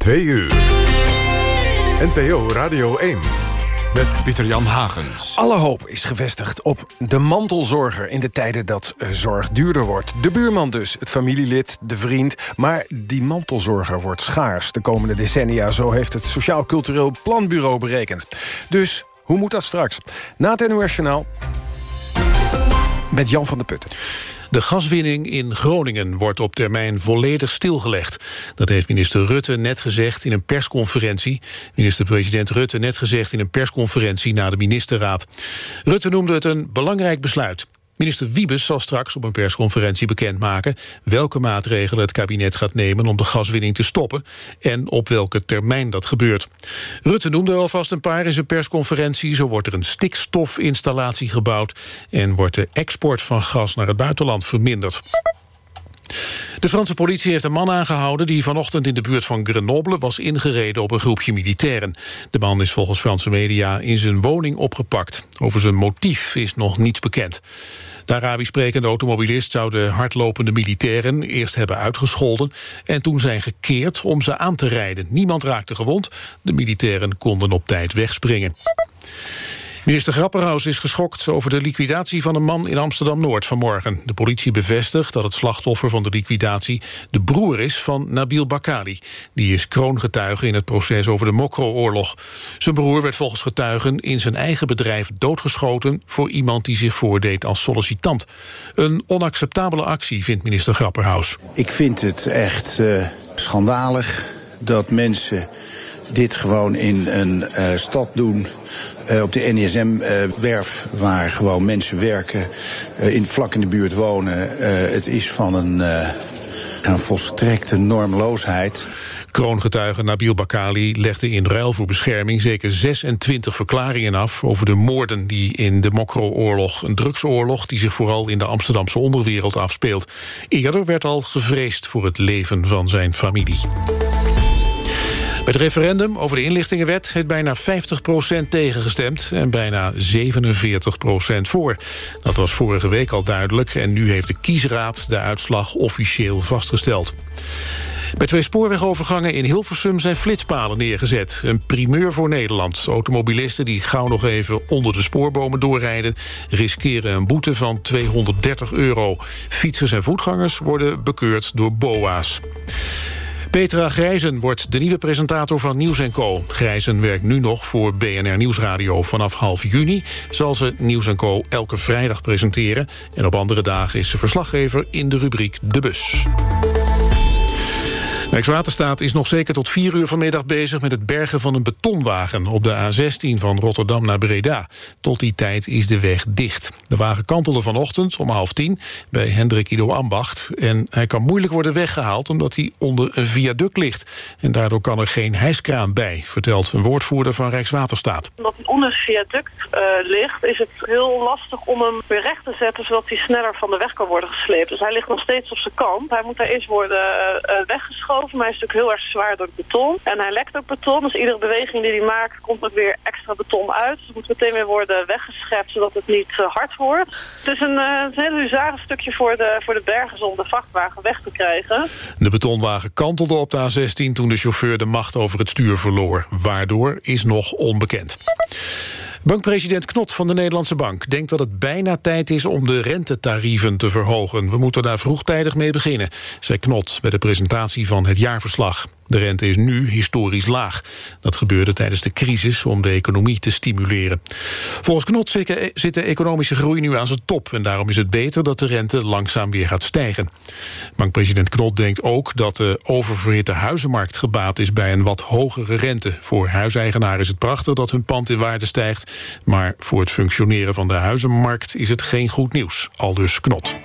2 uur. NPO Radio 1. Met Pieter-Jan Hagens. Alle hoop is gevestigd op de mantelzorger... in de tijden dat zorg duurder wordt. De buurman dus, het familielid, de vriend. Maar die mantelzorger wordt schaars de komende decennia. Zo heeft het Sociaal Cultureel Planbureau berekend. Dus hoe moet dat straks? Na het NOS met Jan van der Putten. De gaswinning in Groningen wordt op termijn volledig stilgelegd. Dat heeft minister Rutte net gezegd in een persconferentie. Minister-president Rutte net gezegd in een persconferentie na de ministerraad. Rutte noemde het een belangrijk besluit. Minister Wiebes zal straks op een persconferentie bekendmaken... welke maatregelen het kabinet gaat nemen om de gaswinning te stoppen... en op welke termijn dat gebeurt. Rutte noemde alvast een paar in zijn persconferentie. Zo wordt er een stikstofinstallatie gebouwd... en wordt de export van gas naar het buitenland verminderd. De Franse politie heeft een man aangehouden... die vanochtend in de buurt van Grenoble was ingereden op een groepje militairen. De man is volgens Franse media in zijn woning opgepakt. Over zijn motief is nog niets bekend. De Arabisch sprekende automobilist zou de hardlopende militairen eerst hebben uitgescholden en toen zijn gekeerd om ze aan te rijden. Niemand raakte gewond, de militairen konden op tijd wegspringen. Minister Grapperhaus is geschokt over de liquidatie van een man in Amsterdam-Noord vanmorgen. De politie bevestigt dat het slachtoffer van de liquidatie de broer is van Nabil Bakali. Die is kroongetuige in het proces over de Mokro-oorlog. Zijn broer werd volgens getuigen in zijn eigen bedrijf doodgeschoten voor iemand die zich voordeed als sollicitant. Een onacceptabele actie, vindt minister Grapperhaus. Ik vind het echt uh, schandalig dat mensen dit gewoon in een uh, stad doen uh, op de NSM-werf, uh, waar gewoon mensen werken, uh, in, vlak in de buurt wonen. het is van een, een volstrekte normloosheid. Kroongetuige Nabil Bakali legde in ruil voor bescherming zeker 26 verklaringen af over de moorden die in de Mokro-oorlog, een drugsoorlog die zich vooral in de Amsterdamse onderwereld afspeelt. Eerder werd al gevreesd voor het leven van zijn familie. Het referendum over de inlichtingenwet heeft bijna 50% tegengestemd... en bijna 47% voor. Dat was vorige week al duidelijk... en nu heeft de kiesraad de uitslag officieel vastgesteld. Bij twee spoorwegovergangen in Hilversum zijn flitspalen neergezet. Een primeur voor Nederland. Automobilisten die gauw nog even onder de spoorbomen doorrijden... riskeren een boete van 230 euro. Fietsers en voetgangers worden bekeurd door BOA's. Petra Grijzen wordt de nieuwe presentator van Nieuws Co. Grijzen werkt nu nog voor BNR Nieuwsradio. Vanaf half juni zal ze Nieuws Co. elke vrijdag presenteren. En op andere dagen is ze verslaggever in de rubriek De Bus. Rijkswaterstaat is nog zeker tot 4 uur vanmiddag bezig met het bergen van een betonwagen op de A16 van Rotterdam naar Breda. Tot die tijd is de weg dicht. De wagen kantelde vanochtend om half tien bij Hendrik Ido Ambacht. En hij kan moeilijk worden weggehaald omdat hij onder een viaduct ligt. En daardoor kan er geen hijskraan bij, vertelt een woordvoerder van Rijkswaterstaat. Omdat hij onder het viaduct uh, ligt, is het heel lastig om hem weer recht te zetten... zodat hij sneller van de weg kan worden gesleept. Dus hij ligt nog steeds op zijn kant. Hij moet daar eerst worden uh, weggeschoven boven mij is natuurlijk heel erg zwaar door het beton. En hij lekt ook beton, dus iedere beweging die hij maakt komt er weer extra beton uit. Dus het moet meteen weer worden weggeschept, zodat het niet uh, hard wordt. Het is een, uh, een heel stukje voor de, voor de bergers om de vrachtwagen weg te krijgen. De betonwagen kantelde op de A16 toen de chauffeur de macht over het stuur verloor. Waardoor is nog onbekend. Bankpresident Knot van de Nederlandse Bank denkt dat het bijna tijd is om de rentetarieven te verhogen. We moeten daar vroegtijdig mee beginnen, zei Knot bij de presentatie van het jaarverslag. De rente is nu historisch laag. Dat gebeurde tijdens de crisis om de economie te stimuleren. Volgens Knot zit de economische groei nu aan zijn top... en daarom is het beter dat de rente langzaam weer gaat stijgen. Bankpresident Knot denkt ook dat de oververhitte huizenmarkt gebaat is... bij een wat hogere rente. Voor huiseigenaren is het prachtig dat hun pand in waarde stijgt... maar voor het functioneren van de huizenmarkt is het geen goed nieuws. Aldus Knot.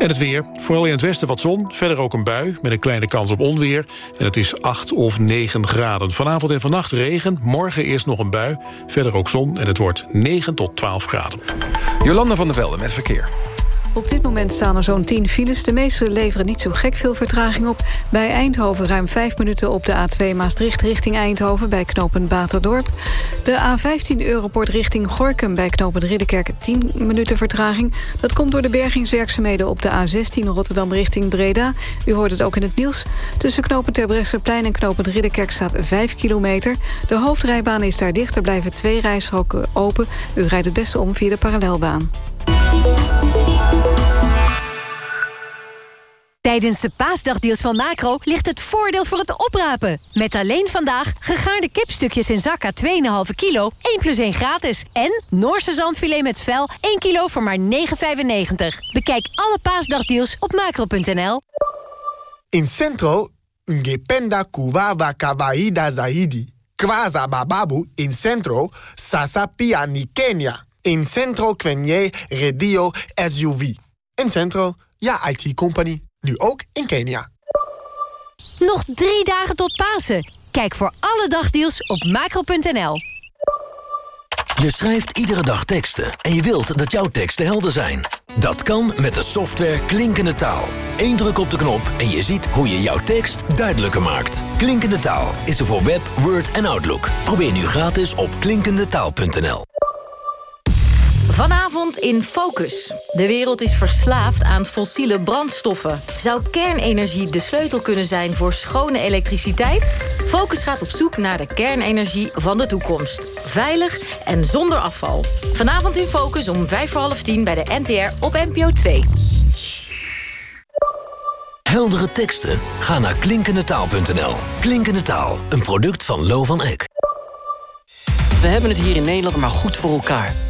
En het weer. Vooral in het westen wat zon. Verder ook een bui met een kleine kans op onweer. En het is 8 of 9 graden. Vanavond en vannacht regen. Morgen eerst nog een bui. Verder ook zon en het wordt 9 tot 12 graden. Jolanda van der Velde met verkeer. Op dit moment staan er zo'n 10 files. De meeste leveren niet zo gek veel vertraging op. Bij Eindhoven ruim 5 minuten op de A2 Maastricht richting Eindhoven... bij knooppunt Baterdorp. De A15 Europort richting Gorkum bij knooppunt Ridderkerk 10 minuten vertraging. Dat komt door de bergingswerkzaamheden op de A16 Rotterdam richting Breda. U hoort het ook in het nieuws. Tussen knooppunt Terbrechtseplein en knooppunt Ridderkerk staat 5 kilometer. De hoofdrijbaan is daar dicht. Er blijven twee rijstroken open. U rijdt het beste om via de parallelbaan. Tijdens de paasdagdeals van Macro ligt het voordeel voor het oprapen. Met alleen vandaag gegaarde kipstukjes in zakka 2,5 kilo, 1 plus 1 gratis. En Noorse zandfilet met vel, 1 kilo voor maar 9,95. Bekijk alle paasdagdeals op macro.nl. In Centro, ungependa kuwawa kawaida zaidi. Kwaza bababu in Centro, sasa pia ni Kenya. In Centro kwenye redio SUV. In Centro, ja IT-company. Nu ook in Kenia. Nog drie dagen tot Pasen. Kijk voor alle dagdeals op macro.nl. Je schrijft iedere dag teksten en je wilt dat jouw teksten helder zijn. Dat kan met de software Klinkende Taal. Eén druk op de knop en je ziet hoe je jouw tekst duidelijker maakt. Klinkende Taal is er voor Web, Word en Outlook. Probeer nu gratis op klinkendetaal.nl. Vanavond in Focus. De wereld is verslaafd aan fossiele brandstoffen. Zou kernenergie de sleutel kunnen zijn voor schone elektriciteit? Focus gaat op zoek naar de kernenergie van de toekomst. Veilig en zonder afval. Vanavond in Focus om vijf voor half tien bij de NTR op NPO 2. Heldere teksten? Ga naar klinkendetaal.nl. Klinkende Taal, een product van Lo van Eck. We hebben het hier in Nederland maar goed voor elkaar.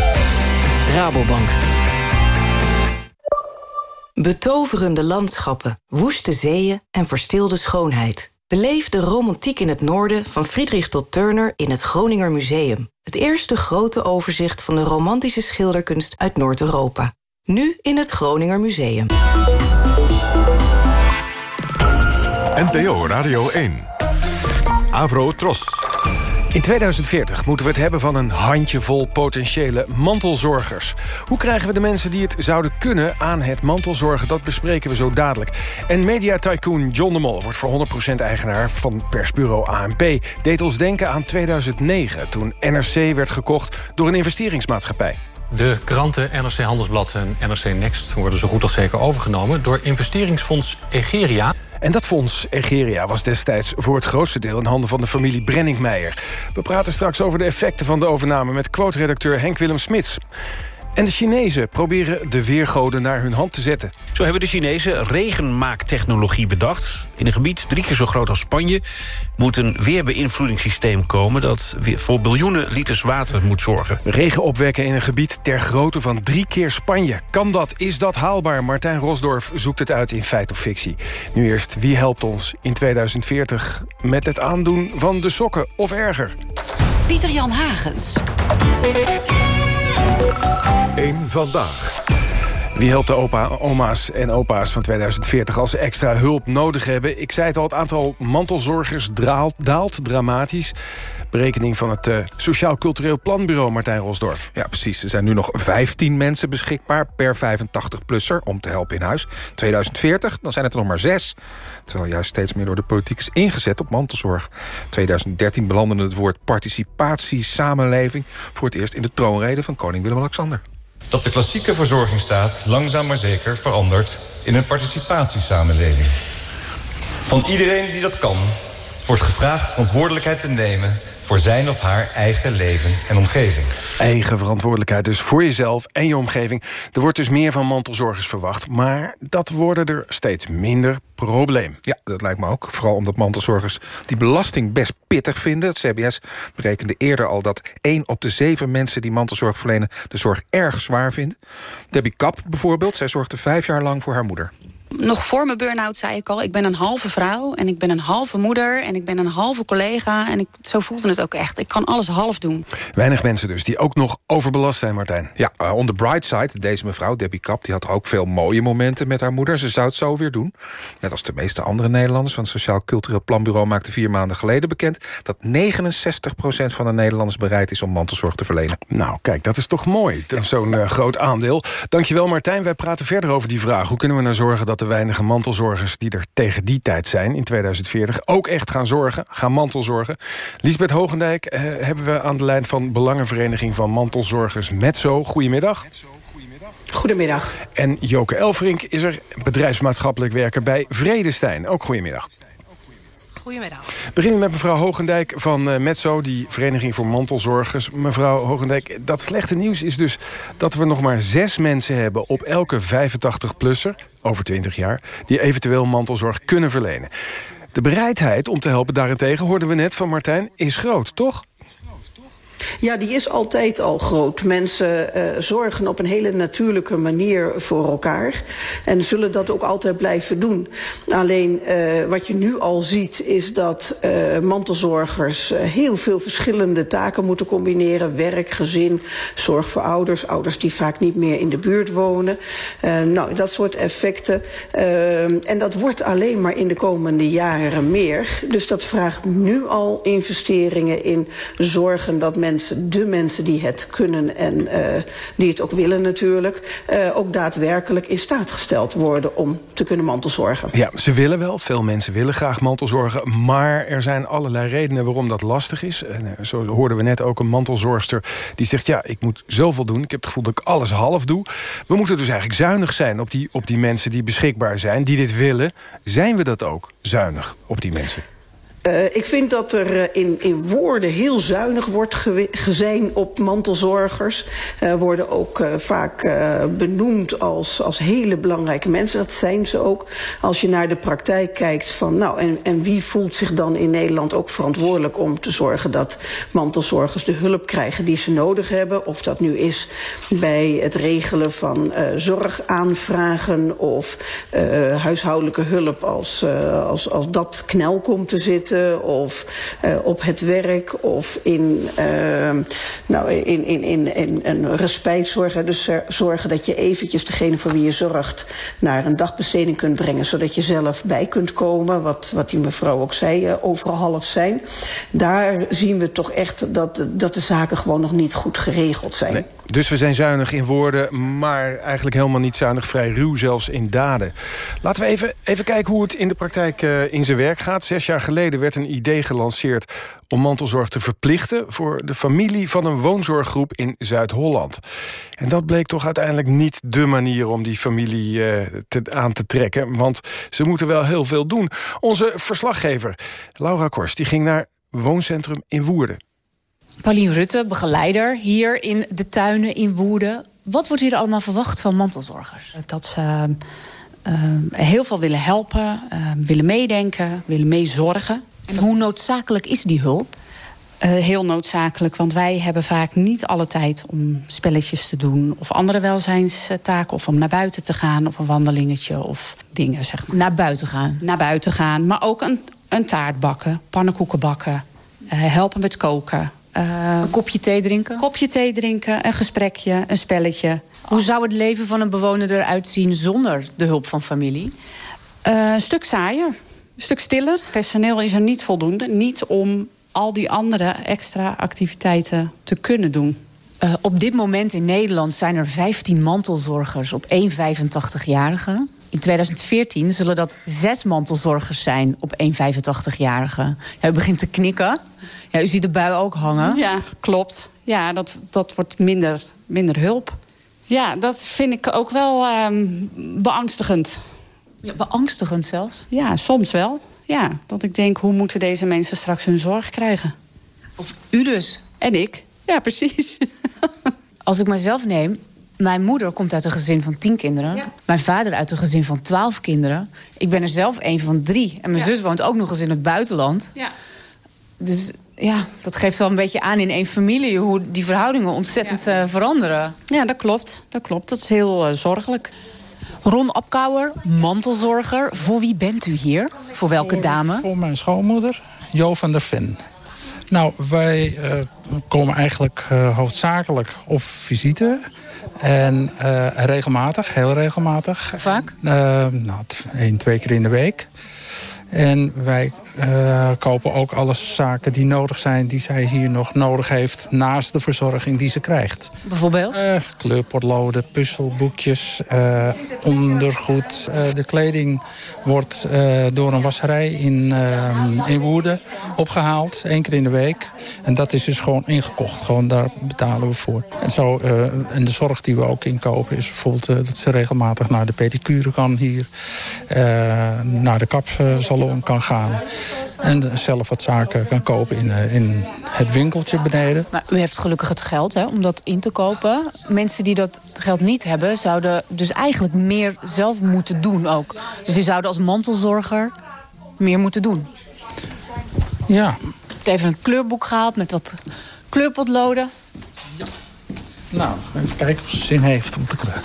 Rabobank. Betoverende landschappen, woeste zeeën en verstilde schoonheid. Beleef de romantiek in het noorden van Friedrich tot Turner in het Groninger Museum. Het eerste grote overzicht van de romantische schilderkunst uit Noord-Europa. Nu in het Groninger Museum. NPO Radio 1. Avro Tros. In 2040 moeten we het hebben van een handjevol potentiële mantelzorgers. Hoe krijgen we de mensen die het zouden kunnen aan het mantelzorgen? Dat bespreken we zo dadelijk. En media-tycoon John de Mol wordt voor 100% eigenaar van persbureau ANP. Deed ons denken aan 2009, toen NRC werd gekocht door een investeringsmaatschappij. De kranten NRC Handelsblad en NRC Next worden zo goed als zeker overgenomen... door investeringsfonds Egeria. En dat fonds, Egeria, was destijds voor het grootste deel... in handen van de familie Brenningmeijer. We praten straks over de effecten van de overname... met quote-redacteur Henk-Willem Smits. En de Chinezen proberen de weergoden naar hun hand te zetten. Zo hebben de Chinezen regenmaaktechnologie bedacht. In een gebied drie keer zo groot als Spanje... moet een weerbeïnvloedingssysteem komen... dat voor biljoenen liters water moet zorgen. Regen opwekken in een gebied ter grootte van drie keer Spanje. Kan dat? Is dat haalbaar? Martijn Rosdorf zoekt het uit in feit of fictie. Nu eerst, wie helpt ons in 2040 met het aandoen van de sokken of erger? Pieter Jan Hagens. Eén vandaag. Wie helpt de opa, oma's en opa's van 2040 als ze extra hulp nodig hebben? Ik zei het al, het aantal mantelzorgers daalt, dramatisch. Berekening van het uh, Sociaal Cultureel Planbureau, Martijn Rosdorf. Ja, precies. Er zijn nu nog 15 mensen beschikbaar per 85-plusser om te helpen in huis. 2040, dan zijn het er nog maar zes. Terwijl juist steeds meer door de politiek is ingezet op mantelzorg. 2013 belandde het woord participatie, samenleving... voor het eerst in de troonrede van koning Willem-Alexander dat de klassieke verzorgingsstaat langzaam maar zeker verandert in een participatiesamenleving. Van iedereen die dat kan, wordt gevraagd verantwoordelijkheid te nemen voor zijn of haar eigen leven en omgeving. Eigen verantwoordelijkheid dus voor jezelf en je omgeving. Er wordt dus meer van mantelzorgers verwacht... maar dat worden er steeds minder probleem. Ja, dat lijkt me ook. Vooral omdat mantelzorgers die belasting best pittig vinden. Het CBS berekende eerder al dat 1 op de 7 mensen... die mantelzorg verlenen de zorg erg zwaar vindt. Debbie Kap bijvoorbeeld, zij zorgde vijf jaar lang voor haar moeder nog voor mijn burn-out zei ik al... ik ben een halve vrouw en ik ben een halve moeder... en ik ben een halve collega en ik, zo voelde het ook echt. Ik kan alles half doen. Weinig mensen dus die ook nog overbelast zijn, Martijn. Ja, uh, on the bright side, deze mevrouw, Debbie Kap... die had ook veel mooie momenten met haar moeder. Ze zou het zo weer doen. Net als de meeste andere Nederlanders... van het Sociaal Cultureel Planbureau maakte vier maanden geleden bekend... dat 69% van de Nederlanders bereid is om mantelzorg te verlenen. Nou, kijk, dat is toch mooi, zo'n uh, groot aandeel. Dankjewel, Martijn. Wij praten verder over die vraag. Hoe kunnen we nou zorgen dat de weinige mantelzorgers die er tegen die tijd zijn... in 2040 ook echt gaan zorgen, gaan mantelzorgen. Lisbeth Hogendijk eh, hebben we aan de lijn van Belangenvereniging van Mantelzorgers Metzo. Goedemiddag. Goedemiddag. En Joke Elfrink is er bedrijfsmaatschappelijk werker bij Vredestein. Ook goedemiddag. Goedemiddag. Beginnen met mevrouw Hogendijk van uh, Metzo, die Vereniging voor Mantelzorgers. Mevrouw Hogendijk, dat slechte nieuws is dus dat we nog maar zes mensen hebben... op elke 85-plusser, over 20 jaar, die eventueel mantelzorg kunnen verlenen. De bereidheid om te helpen daarentegen, hoorden we net van Martijn, is groot, toch? Ja, die is altijd al groot. Mensen uh, zorgen op een hele natuurlijke manier voor elkaar. En zullen dat ook altijd blijven doen. Alleen uh, wat je nu al ziet is dat uh, mantelzorgers heel veel verschillende taken moeten combineren. Werk, gezin, zorg voor ouders. Ouders die vaak niet meer in de buurt wonen. nou, dat soort effecten. en dat wordt alleen maar in de komende jaren meer. Dus dat vraagt nu al investeringen in zorgen dat mensen de mensen die het kunnen en uh, die het ook willen natuurlijk, uh, ook daadwerkelijk in staat gesteld worden om te kunnen mantelzorgen. Ja, ze willen wel. Veel mensen willen graag mantelzorgen. Maar er zijn allerlei redenen waarom dat lastig is. En uh, zo hoorden we net ook een mantelzorgster die zegt... ja, ik moet zoveel doen. Ik heb het gevoel dat ik alles half doe. We moeten dus eigenlijk zuinig zijn op die, op die mensen die beschikbaar zijn... die dit willen. Zijn we dat ook, zuinig op die mensen? Uh, ik vind dat er uh, in, in woorden heel zuinig wordt gezien op mantelzorgers. Uh, worden ook vaak benoemd als, als hele belangrijke mensen. Dat zijn ze ook. Als je naar de praktijk kijkt van... nou, en, en wie voelt zich dan in Nederland ook verantwoordelijk om te zorgen... dat mantelzorgers de hulp krijgen die ze nodig hebben. Of dat nu is bij het regelen van zorgaanvragen... of huishoudelijke hulp als, als, als dat knel komt te zitten of uh, op het werk of in, uh, nou, in, in, in, in een respijtzorg. Dus zorgen dat je eventjes degene voor wie je zorgt naar een dagbesteding kunt brengen, zodat je zelf bij kunt komen, wat, wat die mevrouw ook zei, uh, overal half zijn. Daar zien we toch echt dat, dat de zaken gewoon nog niet goed geregeld zijn. Dus we zijn zuinig in woorden, maar eigenlijk helemaal niet zuinig. Vrij ruw zelfs in daden. Laten we even, even kijken hoe het in de praktijk uh, in zijn werk gaat. Zes jaar geleden werd een idee gelanceerd om mantelzorg te verplichten... voor de familie van een woonzorggroep in Zuid-Holland. En dat bleek toch uiteindelijk niet de manier om die familie uh, te, aan te trekken. Want ze moeten wel heel veel doen. Onze verslaggever Laura Korst die ging naar wooncentrum in Woerden. Paulien Rutte, begeleider hier in de tuinen in Woerden. Wat wordt hier allemaal verwacht van mantelzorgers? Dat ze uh, heel veel willen helpen, uh, willen meedenken, willen meezorgen. En hoe noodzakelijk is die hulp? Uh, heel noodzakelijk, want wij hebben vaak niet alle tijd om spelletjes te doen... of andere welzijnstaken, of om naar buiten te gaan... of een wandelingetje of dingen, zeg maar. Naar buiten gaan? Naar buiten gaan, maar ook een, een taart bakken, pannenkoeken bakken... helpen met koken, uh, een kopje thee drinken? Een kopje thee drinken, een gesprekje, een spelletje. Hoe zou het leven van een bewoner eruit zien zonder de hulp van familie? Uh, een stuk saaier, een stuk stiller. Personeel is er niet voldoende. Niet om al die andere extra activiteiten te kunnen doen. Uh, op dit moment in Nederland zijn er 15 mantelzorgers op één 85-jarige. In 2014 zullen dat zes mantelzorgers zijn op één 85-jarige. Ja, u begint te knikken. Ja, u ziet de bui ook hangen. Ja, klopt. Ja, dat, dat wordt minder, minder hulp. Ja, dat vind ik ook wel um, beangstigend. Ja, beangstigend zelfs? Ja, soms wel. Ja, dat ik denk, hoe moeten deze mensen straks hun zorg krijgen? Of u dus? En ik. Ja, precies. Als ik mezelf neem, mijn moeder komt uit een gezin van tien kinderen. Mijn vader uit een gezin van twaalf kinderen. Ik ben er zelf een van drie. En mijn zus woont ook nog eens in het buitenland. Ja. Dus ja, dat geeft wel een beetje aan in één familie... hoe die verhoudingen ontzettend eh, veranderen. Ja, dat klopt. Dat klopt. Dat is heel uh, zorgelijk. Ron Apkouwer, mantelzorger. Voor wie bent u hier? Voor welke voor, dame? Voor mijn schoonmoeder, Jo van der Ven. Nou, wij uh, komen eigenlijk hoofdzakelijk op visite... En uh, regelmatig, heel regelmatig. Vaak? Uh, nou, één, twee keer in de week. En wij uh, kopen ook alle zaken die nodig zijn... die zij hier nog nodig heeft naast de verzorging die ze krijgt. Bijvoorbeeld? Uh, kleurpotloden, puzzelboekjes, uh, ondergoed. de kleding wordt door een wasserij in, in Woerden opgehaald. één keer in de week. En dat is dus gewoon ingekocht. Gewoon daar betalen we voor. En, zo, en de zorg die we ook inkopen is bijvoorbeeld... dat ze regelmatig naar de pedicure kan hier. naar de kapsalon kan gaan. En zelf wat zaken kan kopen in, in het winkeltje beneden. Maar u heeft gelukkig het geld hè, om dat in te kopen. Mensen die dat geld niet hebben... zouden dus eigenlijk meer zelf moeten doen ook. Dus die zouden als mantelzorger meer moeten doen. Ja. Ik heb even een kleurboek gehaald met wat kleurpotloden. Ja. Nou, even kijken of ze zin heeft om te kleuren.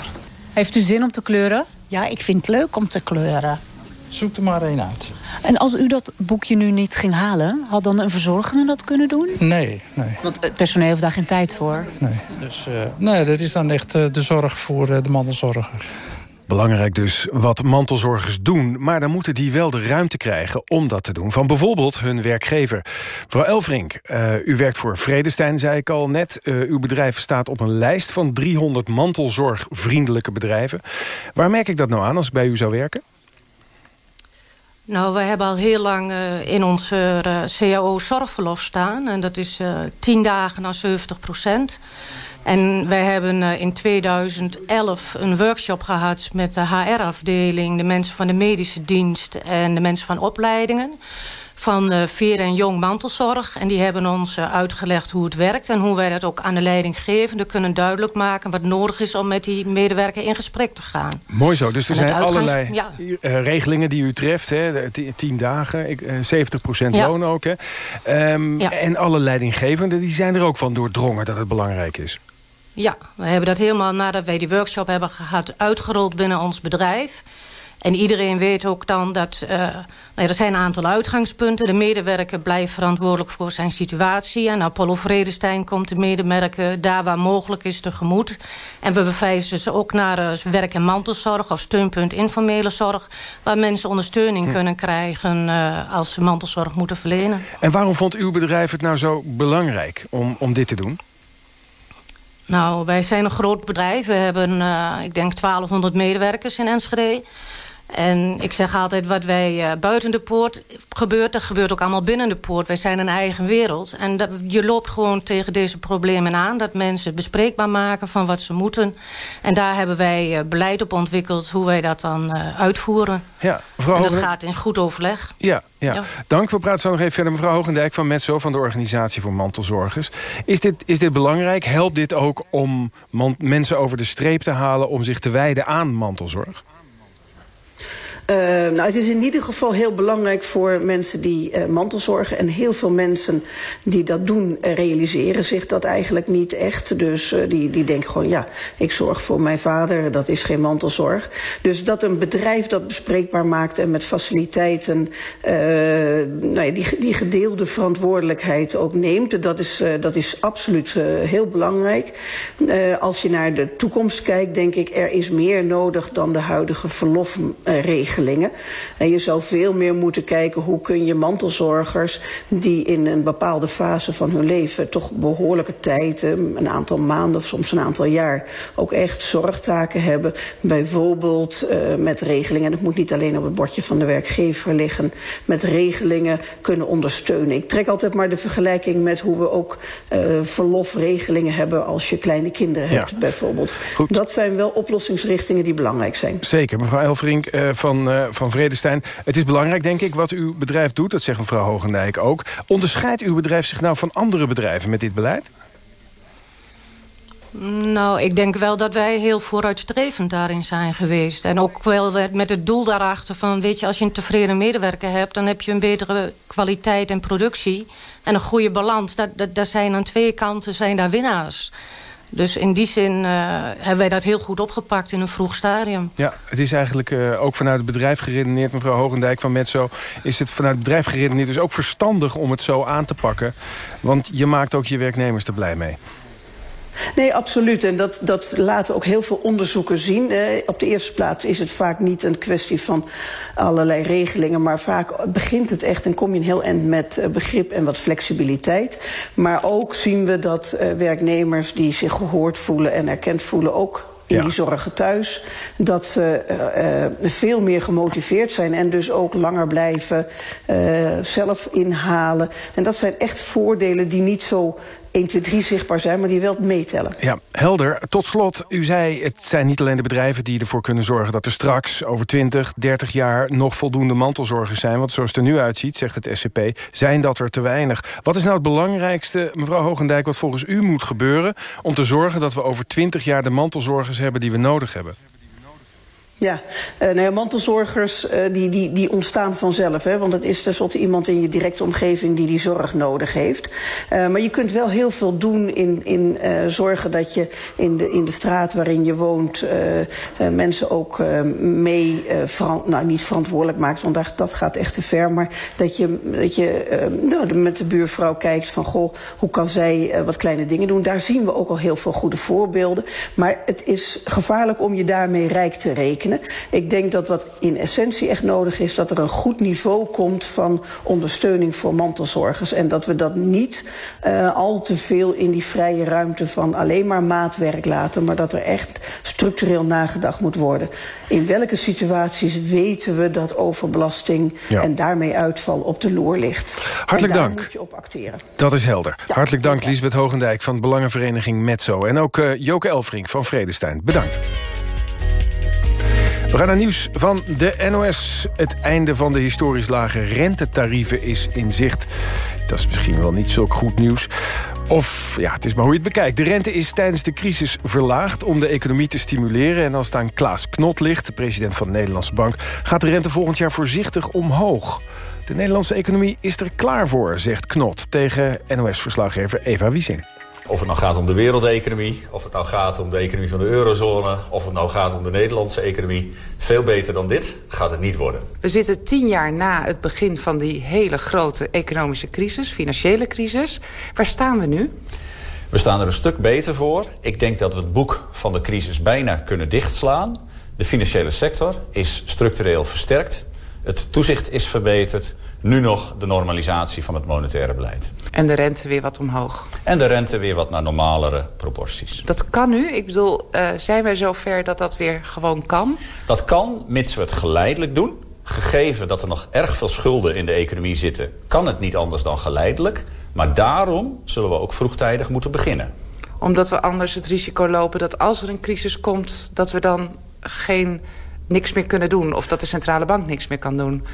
Heeft u zin om te kleuren? Ja, ik vind het leuk om te kleuren. Zoek er maar één uit. En als u dat boekje nu niet ging halen... had dan een verzorgende dat kunnen doen? Nee, nee. Want het personeel heeft daar geen tijd voor. Nee, dus, uh, nee dat is dan echt uh, de zorg voor uh, de mantelzorger. Belangrijk dus wat mantelzorgers doen... maar dan moeten die wel de ruimte krijgen om dat te doen... van bijvoorbeeld hun werkgever. Mevrouw Elfrink, uh, u werkt voor Vredestein, zei ik al net. Uh, uw bedrijf staat op een lijst van 300 mantelzorgvriendelijke bedrijven. Waar merk ik dat nou aan als ik bij u zou werken? Nou, we hebben al heel lang uh, in onze uh, CAO zorgverlof staan. En dat is uh, 10 dagen naar 70 procent. En wij hebben in 2011 een workshop gehad met de HR-afdeling... de mensen van de medische dienst en de mensen van opleidingen van uh, Veer en Jong Mantelzorg. En die hebben ons uh, uitgelegd hoe het werkt... en hoe wij dat ook aan de leidinggevende kunnen duidelijk maken... wat nodig is om met die medewerker in gesprek te gaan. Mooi zo. Dus er zijn uitgangs... allerlei ja. uh, regelingen die u treft. Hè? Tien dagen, 70 ja. loon ook. Hè? Um, ja. En alle leidinggevenden die zijn er ook van doordrongen dat het belangrijk is. Ja, we hebben dat helemaal nadat wij die workshop hebben gehad... uitgerold binnen ons bedrijf... En iedereen weet ook dan dat uh, nou ja, er zijn een aantal uitgangspunten. De medewerker blijft verantwoordelijk voor zijn situatie. En Apollo Vredestein komt de medewerker daar waar mogelijk is tegemoet. En we verwijzen ze ook naar uh, werk- en mantelzorg of steunpunt informele zorg. Waar mensen ondersteuning hm. kunnen krijgen uh, als ze mantelzorg moeten verlenen. En waarom vond uw bedrijf het nou zo belangrijk om, om dit te doen? Nou, wij zijn een groot bedrijf. We hebben, ik denk, 1200 medewerkers in Enschede. En ik zeg altijd, wat wij uh, buiten de poort gebeurt... dat gebeurt ook allemaal binnen de poort. Wij zijn een eigen wereld. En dat, je loopt gewoon tegen deze problemen aan... dat mensen bespreekbaar maken van wat ze moeten. En daar hebben wij uh, beleid op ontwikkeld... hoe wij dat dan uh, uitvoeren. Ja, mevrouw en dat gaat in goed overleg. Ja, ja. ja. dank. We praten zo nog even verder. Mevrouw Hogendijk van Metso... van de Organisatie voor Mantelzorgers. Is dit, is dit belangrijk? Helpt dit ook om mensen over de streep te halen... om zich te wijden aan mantelzorg? Uh, nou, het is in ieder geval heel belangrijk voor mensen die uh, mantelzorgen. En heel veel mensen die dat doen, uh, realiseren zich dat eigenlijk niet echt. Dus die, die denken gewoon, ja, ik zorg voor mijn vader, dat is geen mantelzorg. Dus dat een bedrijf dat bespreekbaar maakt en met faciliteiten nou ja, die, die gedeelde verantwoordelijkheid ook neemt, dat is, dat is absoluut heel belangrijk. als je naar de toekomst kijkt, denk ik, er is meer nodig dan de huidige verlofregeling. En je zou veel meer moeten kijken hoe kun je mantelzorgers... die in een bepaalde fase van hun leven toch behoorlijke tijd... een aantal maanden of soms een aantal jaar... ook echt zorgtaken hebben. Bijvoorbeeld uh, met regelingen. Het moet niet alleen op het bordje van de werkgever liggen. Met regelingen kunnen ondersteunen. Ik trek altijd maar de vergelijking met hoe we ook uh, verlofregelingen hebben... als je kleine kinderen hebt, ja. bijvoorbeeld. Goed. Dat zijn wel oplossingsrichtingen die belangrijk zijn. Zeker. Mevrouw Elfrink uh, van van, uh, van Vredestein. Het is belangrijk, denk ik, wat uw bedrijf doet. Dat zegt mevrouw Hogendijk ook. Onderscheidt uw bedrijf zich nou van andere bedrijven met dit beleid? Nou, ik denk wel dat wij heel vooruitstrevend daarin zijn geweest. En ook wel met het doel daarachter van... weet je, als je een tevreden medewerker hebt... dan heb je een betere kwaliteit en productie. En een goede balans. Dat, dat, dat zijn aan twee kanten zijn daar winnaars. Dus in die zin uh, hebben wij dat heel goed opgepakt in een vroeg stadium. Ja, het is eigenlijk uh, ook vanuit het bedrijf geredeneerd... mevrouw Hogendijk van Metso, is het vanuit het bedrijf geredeneerd... dus ook verstandig om het zo aan te pakken. Want je maakt ook je werknemers er blij mee. Nee, absoluut. En dat, dat laten ook heel veel onderzoeken zien. Eh, op de eerste plaats is het vaak niet een kwestie van allerlei regelingen... maar vaak begint het echt en kom je een heel eind met uh, begrip en wat flexibiliteit. Maar ook zien we dat uh, werknemers die zich gehoord voelen en erkend voelen... ook in ja. die zorgen thuis. Dat ze uh, veel meer gemotiveerd zijn en dus ook langer blijven uh, zelf inhalen. En dat zijn echt voordelen die niet zo 1, 2, 3 zichtbaar zijn, maar die wel meetellen. Ja, helder. Tot slot, u zei, het zijn niet alleen de bedrijven die ervoor kunnen zorgen... dat er straks over 20, 30 jaar nog voldoende mantelzorgers zijn. Want zoals het er nu uitziet, zegt het SCP, zijn dat er te weinig. Wat is nou het belangrijkste, mevrouw Hogendijk, wat volgens u moet gebeuren... om te zorgen dat we over 20 jaar de mantelzorgers hebben die we nodig hebben? Ja, uh, nou ja, mantelzorgers uh, die, die, die ontstaan vanzelf. Hè, want het is tenslotte iemand in je directe omgeving die die zorg nodig heeft. Uh, maar je kunt wel heel veel doen in, in zorgen dat je in de, in de straat waarin je woont... mensen ook mee, nou niet verantwoordelijk maakt... want dat, dat gaat echt te ver. Maar dat je, dat je nou, met de buurvrouw kijkt van... goh, hoe kan zij wat kleine dingen doen? Daar zien we ook al heel veel goede voorbeelden. Maar het is gevaarlijk om je daarmee rijk te rekenen. Ik denk dat wat in essentie echt nodig is... dat er een goed niveau komt van ondersteuning voor mantelzorgers. En dat we dat niet uh, al te veel in die vrije ruimte van alleen maar maatwerk laten... maar dat er echt structureel nagedacht moet worden. In welke situaties weten we dat overbelasting... Ja. en daarmee uitval op de loer ligt. Hartelijk en dank. moet je op acteren. Dat is helder. Ja, Hartelijk dank, Lisbeth Hogendijk van Belangenvereniging Metzo. En ook uh, Joke Elfrink van Vredestein. Bedankt. We gaan naar nieuws van de NOS. Het einde van de historisch lage rentetarieven is in zicht. Dat is misschien wel niet zo goed nieuws. Of, ja, het is maar hoe je het bekijkt. De rente is tijdens de crisis verlaagd om de economie te stimuleren. En als het aan Klaas Knot ligt, de president van de Nederlandse Bank... gaat de rente volgend jaar voorzichtig omhoog. De Nederlandse economie is er klaar voor, zegt Knot... tegen NOS-verslaggever Eva Wiesing. Of het nou gaat om de wereldeconomie, of het nou gaat om de economie van de eurozone... of het nou gaat om de Nederlandse economie. Veel beter dan dit gaat het niet worden. We zitten tien jaar na het begin van die hele grote economische crisis, financiële crisis. Waar staan we nu? We staan er een stuk beter voor. Ik denk dat we het boek van de crisis bijna kunnen dichtslaan. De financiële sector is structureel versterkt. Het toezicht is verbeterd. Nu nog de normalisatie van het monetaire beleid. En de rente weer wat omhoog. En de rente weer wat naar normalere proporties. Dat kan nu? Ik bedoel, uh, zijn wij zover dat dat weer gewoon kan? Dat kan, mits we het geleidelijk doen. Gegeven dat er nog erg veel schulden in de economie zitten... kan het niet anders dan geleidelijk. Maar daarom zullen we ook vroegtijdig moeten beginnen. Omdat we anders het risico lopen dat als er een crisis komt... dat we dan geen niks meer kunnen doen. Of dat de centrale bank niks meer kan doen.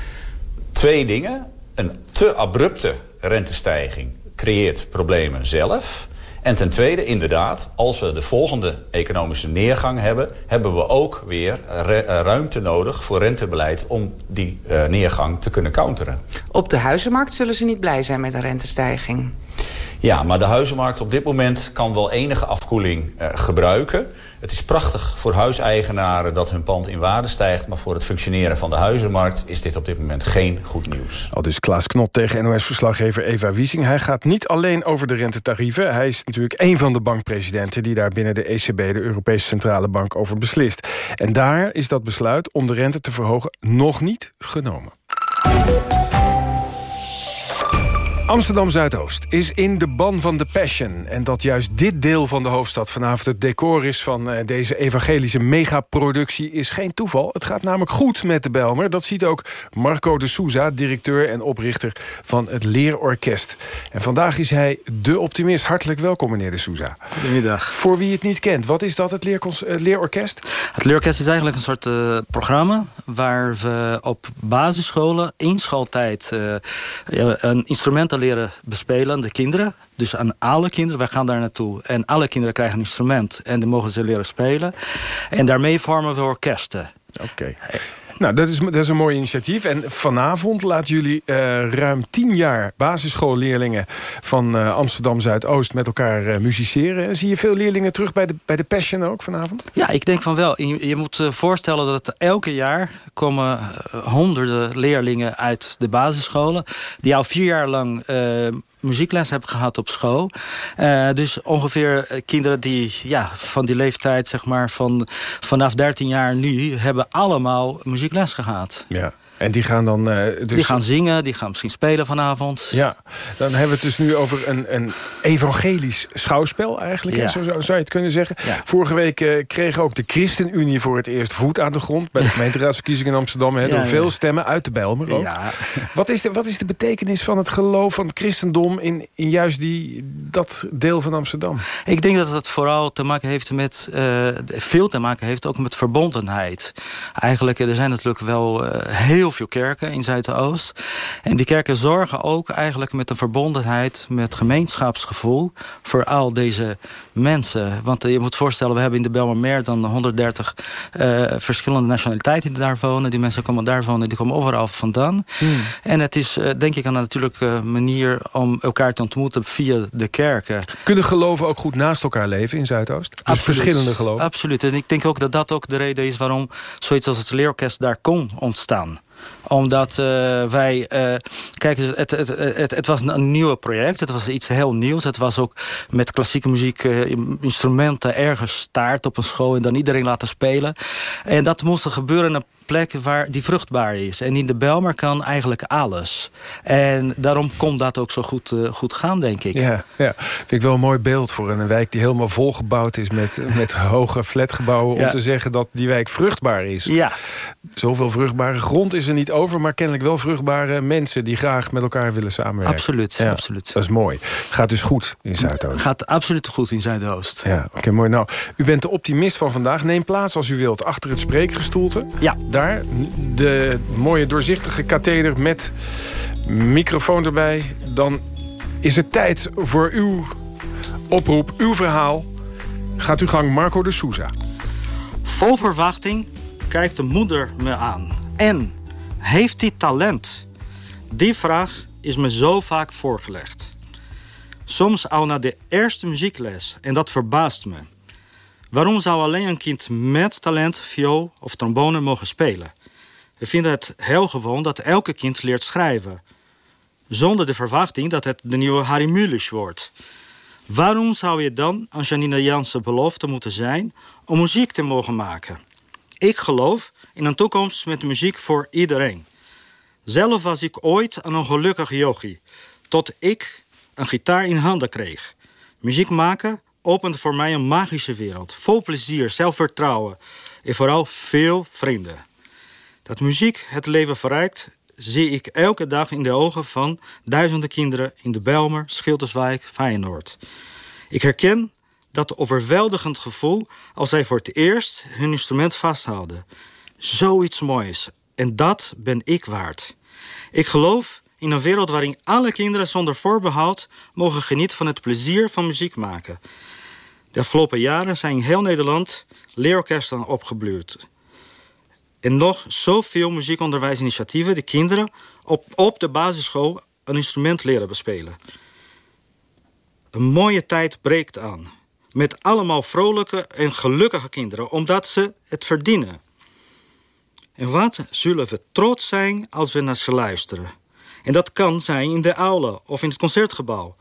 Twee dingen. Een te abrupte rentestijging creëert problemen zelf. En ten tweede, inderdaad, als we de volgende economische neergang hebben... hebben we ook weer ruimte nodig voor rentebeleid... om die uh, neergang te kunnen counteren. Op de huizenmarkt zullen ze niet blij zijn met een rentestijging. Ja, maar de huizenmarkt op dit moment kan wel enige afkoeling uh, gebruiken. Het is prachtig voor huiseigenaren dat hun pand in waarde stijgt... maar voor het functioneren van de huizenmarkt is dit op dit moment geen goed nieuws. Al dus Klaas Knot tegen NOS-verslaggever Eva Wiesing. Hij gaat niet alleen over de rentetarieven. Hij is natuurlijk een van de bankpresidenten... die daar binnen de ECB, de Europese Centrale Bank, over beslist. En daar is dat besluit om de rente te verhogen nog niet genomen. Amsterdam Zuidoost is in de ban van de Passion. En dat juist dit deel van de hoofdstad vanavond het decor is... van eh, deze evangelische megaproductie is geen toeval. Het gaat namelijk goed met de Belmer. Dat ziet ook Marco de Souza, directeur en oprichter van het Leerorkest. En vandaag is hij de optimist. Hartelijk welkom, meneer de Souza. Goedemiddag. Voor wie het niet kent, wat is dat, het, het Leerorkest? Het Leerorkest is eigenlijk een soort uh, programma... waar we op basisscholen in schooltijd uh, een instrument leren bespelen, de kinderen. Dus aan alle kinderen, wij gaan daar naartoe. En alle kinderen krijgen een instrument en dan mogen ze leren spelen. En daarmee vormen we orkesten. Oké. Nou, dat is, dat is een mooi initiatief. En vanavond laten jullie uh, ruim tien jaar basisschoolleerlingen... van uh, Amsterdam Zuidoost met elkaar uh, musiceren. Zie je veel leerlingen terug bij de, bij de Passion ook vanavond? Ja, ik denk van wel. Je, je moet voorstellen dat elke jaar komen honderden leerlingen uit de basisscholen... die al vier jaar lang muziekles hebben gehad op school. Uh, dus ongeveer kinderen die ja, van die leeftijd, zeg maar, van, vanaf 13 jaar nu, hebben allemaal muziekles gehad. Ja. En die gaan dan... Uh, dus... Die gaan zingen, die gaan misschien spelen vanavond. Ja, dan hebben we het dus nu over een, een evangelisch schouwspel eigenlijk. Ja. Zo, zo, zou je het kunnen zeggen. Ja. Vorige week uh, kreeg ook de ChristenUnie voor het eerst voet aan de grond... bij de gemeenteraadsverkiezingen in Amsterdam. Hè, door veel stemmen uit de Bijlmer ook. Ja. Wat, is de, wat is de betekenis van het geloof van het christendom... in, in juist die, dat deel van Amsterdam? Ik denk dat het vooral te maken heeft met... Uh, veel te maken heeft ook met verbondenheid. Eigenlijk, er zijn natuurlijk wel heel veel kerken in Zuidoost. En die kerken zorgen ook eigenlijk met een verbondenheid... met gemeenschapsgevoel voor al deze mensen. Want je moet voorstellen, we hebben in de Belmer meer dan 130 uh, verschillende nationaliteiten die daar wonen. Die mensen komen daar wonen, die komen overal vandaan. Hmm. En het is uh, denk ik een natuurlijke manier om elkaar te ontmoeten via de kerken. Kunnen geloven ook goed naast elkaar leven in Zuidoost? Dus Absoluut. verschillende geloven? Absoluut. En ik denk ook dat dat ook de reden is waarom zoiets als het leerorkest daar kon ontstaan omdat uh, wij... Uh, kijk, het, het, het, het, was een nieuw project. Het was iets heel nieuws. Het was ook met klassieke muziek uh, instrumenten ergens staart op een school... en dan iedereen laten spelen. En dat moest er gebeuren op plek waar die vruchtbaar is. En in de Belmer kan eigenlijk alles. En daarom kon dat ook zo goed, uh, goed gaan, denk ik. Ja, ja, vind ik wel een mooi beeld voor een wijk die helemaal volgebouwd is... met, met hoge flatgebouwen, ja. om te zeggen dat die wijk vruchtbaar is. Ja. Zoveel vruchtbare grond is er niet over... maar kennelijk wel vruchtbare mensen die graag met elkaar willen samenwerken. Absoluut, ja, absoluut. Dat is mooi. Gaat dus goed in Zuidoost. Gaat absoluut goed in Zuidoost. Ja, oké, okay, mooi. Nou, u bent de optimist van vandaag. Neem plaats als u wilt achter het spreekgestoelte. Ja. Daar, de mooie doorzichtige katheder met microfoon erbij. Dan is het tijd voor uw oproep, uw verhaal. Gaat uw gang, Marco de Souza. Vol verwachting kijkt de moeder me aan. En heeft hij talent? Die vraag is me zo vaak voorgelegd. Soms al na de eerste muziekles en dat verbaast me. Waarom zou alleen een kind met talent viool of trombone mogen spelen? We vinden het heel gewoon dat elke kind leert schrijven. Zonder de verwachting dat het de nieuwe Harry Mulisch wordt. Waarom zou je dan aan Janine Jansen belofte moeten zijn om muziek te mogen maken? Ik geloof in een toekomst met muziek voor iedereen. Zelf was ik ooit een ongelukkig yogi, tot ik een gitaar in handen kreeg. Muziek maken opent voor mij een magische wereld, vol plezier, zelfvertrouwen en vooral veel vrienden. Dat muziek het leven verrijkt, zie ik elke dag in de ogen van duizenden kinderen in de Belmer, Schilderswijk, Feyenoord. Ik herken dat overweldigend gevoel als zij voor het eerst hun instrument vasthouden. Zoiets moois. En dat ben ik waard. Ik geloof in een wereld waarin alle kinderen zonder voorbehoud mogen genieten van het plezier van muziek maken. De afgelopen jaren zijn in heel Nederland leerorkesten opgebloeid. En nog zoveel muziekonderwijsinitiatieven die kinderen op, op de basisschool een instrument leren bespelen. Een mooie tijd breekt aan. Met allemaal vrolijke en gelukkige kinderen, omdat ze het verdienen. En wat zullen we trots zijn als we naar ze luisteren? En dat kan zijn in de aula of in het concertgebouw.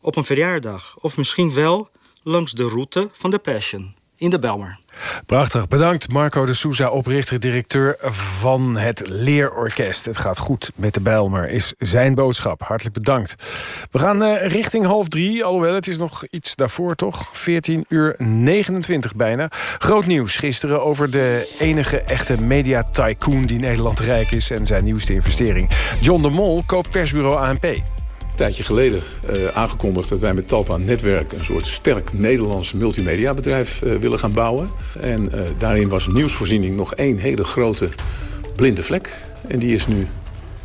Op een verjaardag of misschien wel langs de route van de Passion. in de Belmer. Prachtig. Bedankt Marco de Souza, oprichter-directeur van het Leerorkest. Het gaat goed met de Bijlmer, is zijn boodschap. Hartelijk bedankt. We gaan uh, richting half drie, alhoewel het is nog iets daarvoor toch? 14 uur 29 bijna. Groot nieuws gisteren over de enige echte media-tycoon... die Nederland rijk is en zijn nieuwste investering. John de Mol koopt persbureau ANP tijdje geleden uh, aangekondigd dat wij met Talpa Netwerk... een soort sterk Nederlands multimediabedrijf uh, willen gaan bouwen. En uh, daarin was nieuwsvoorziening nog één hele grote blinde vlek. En die is nu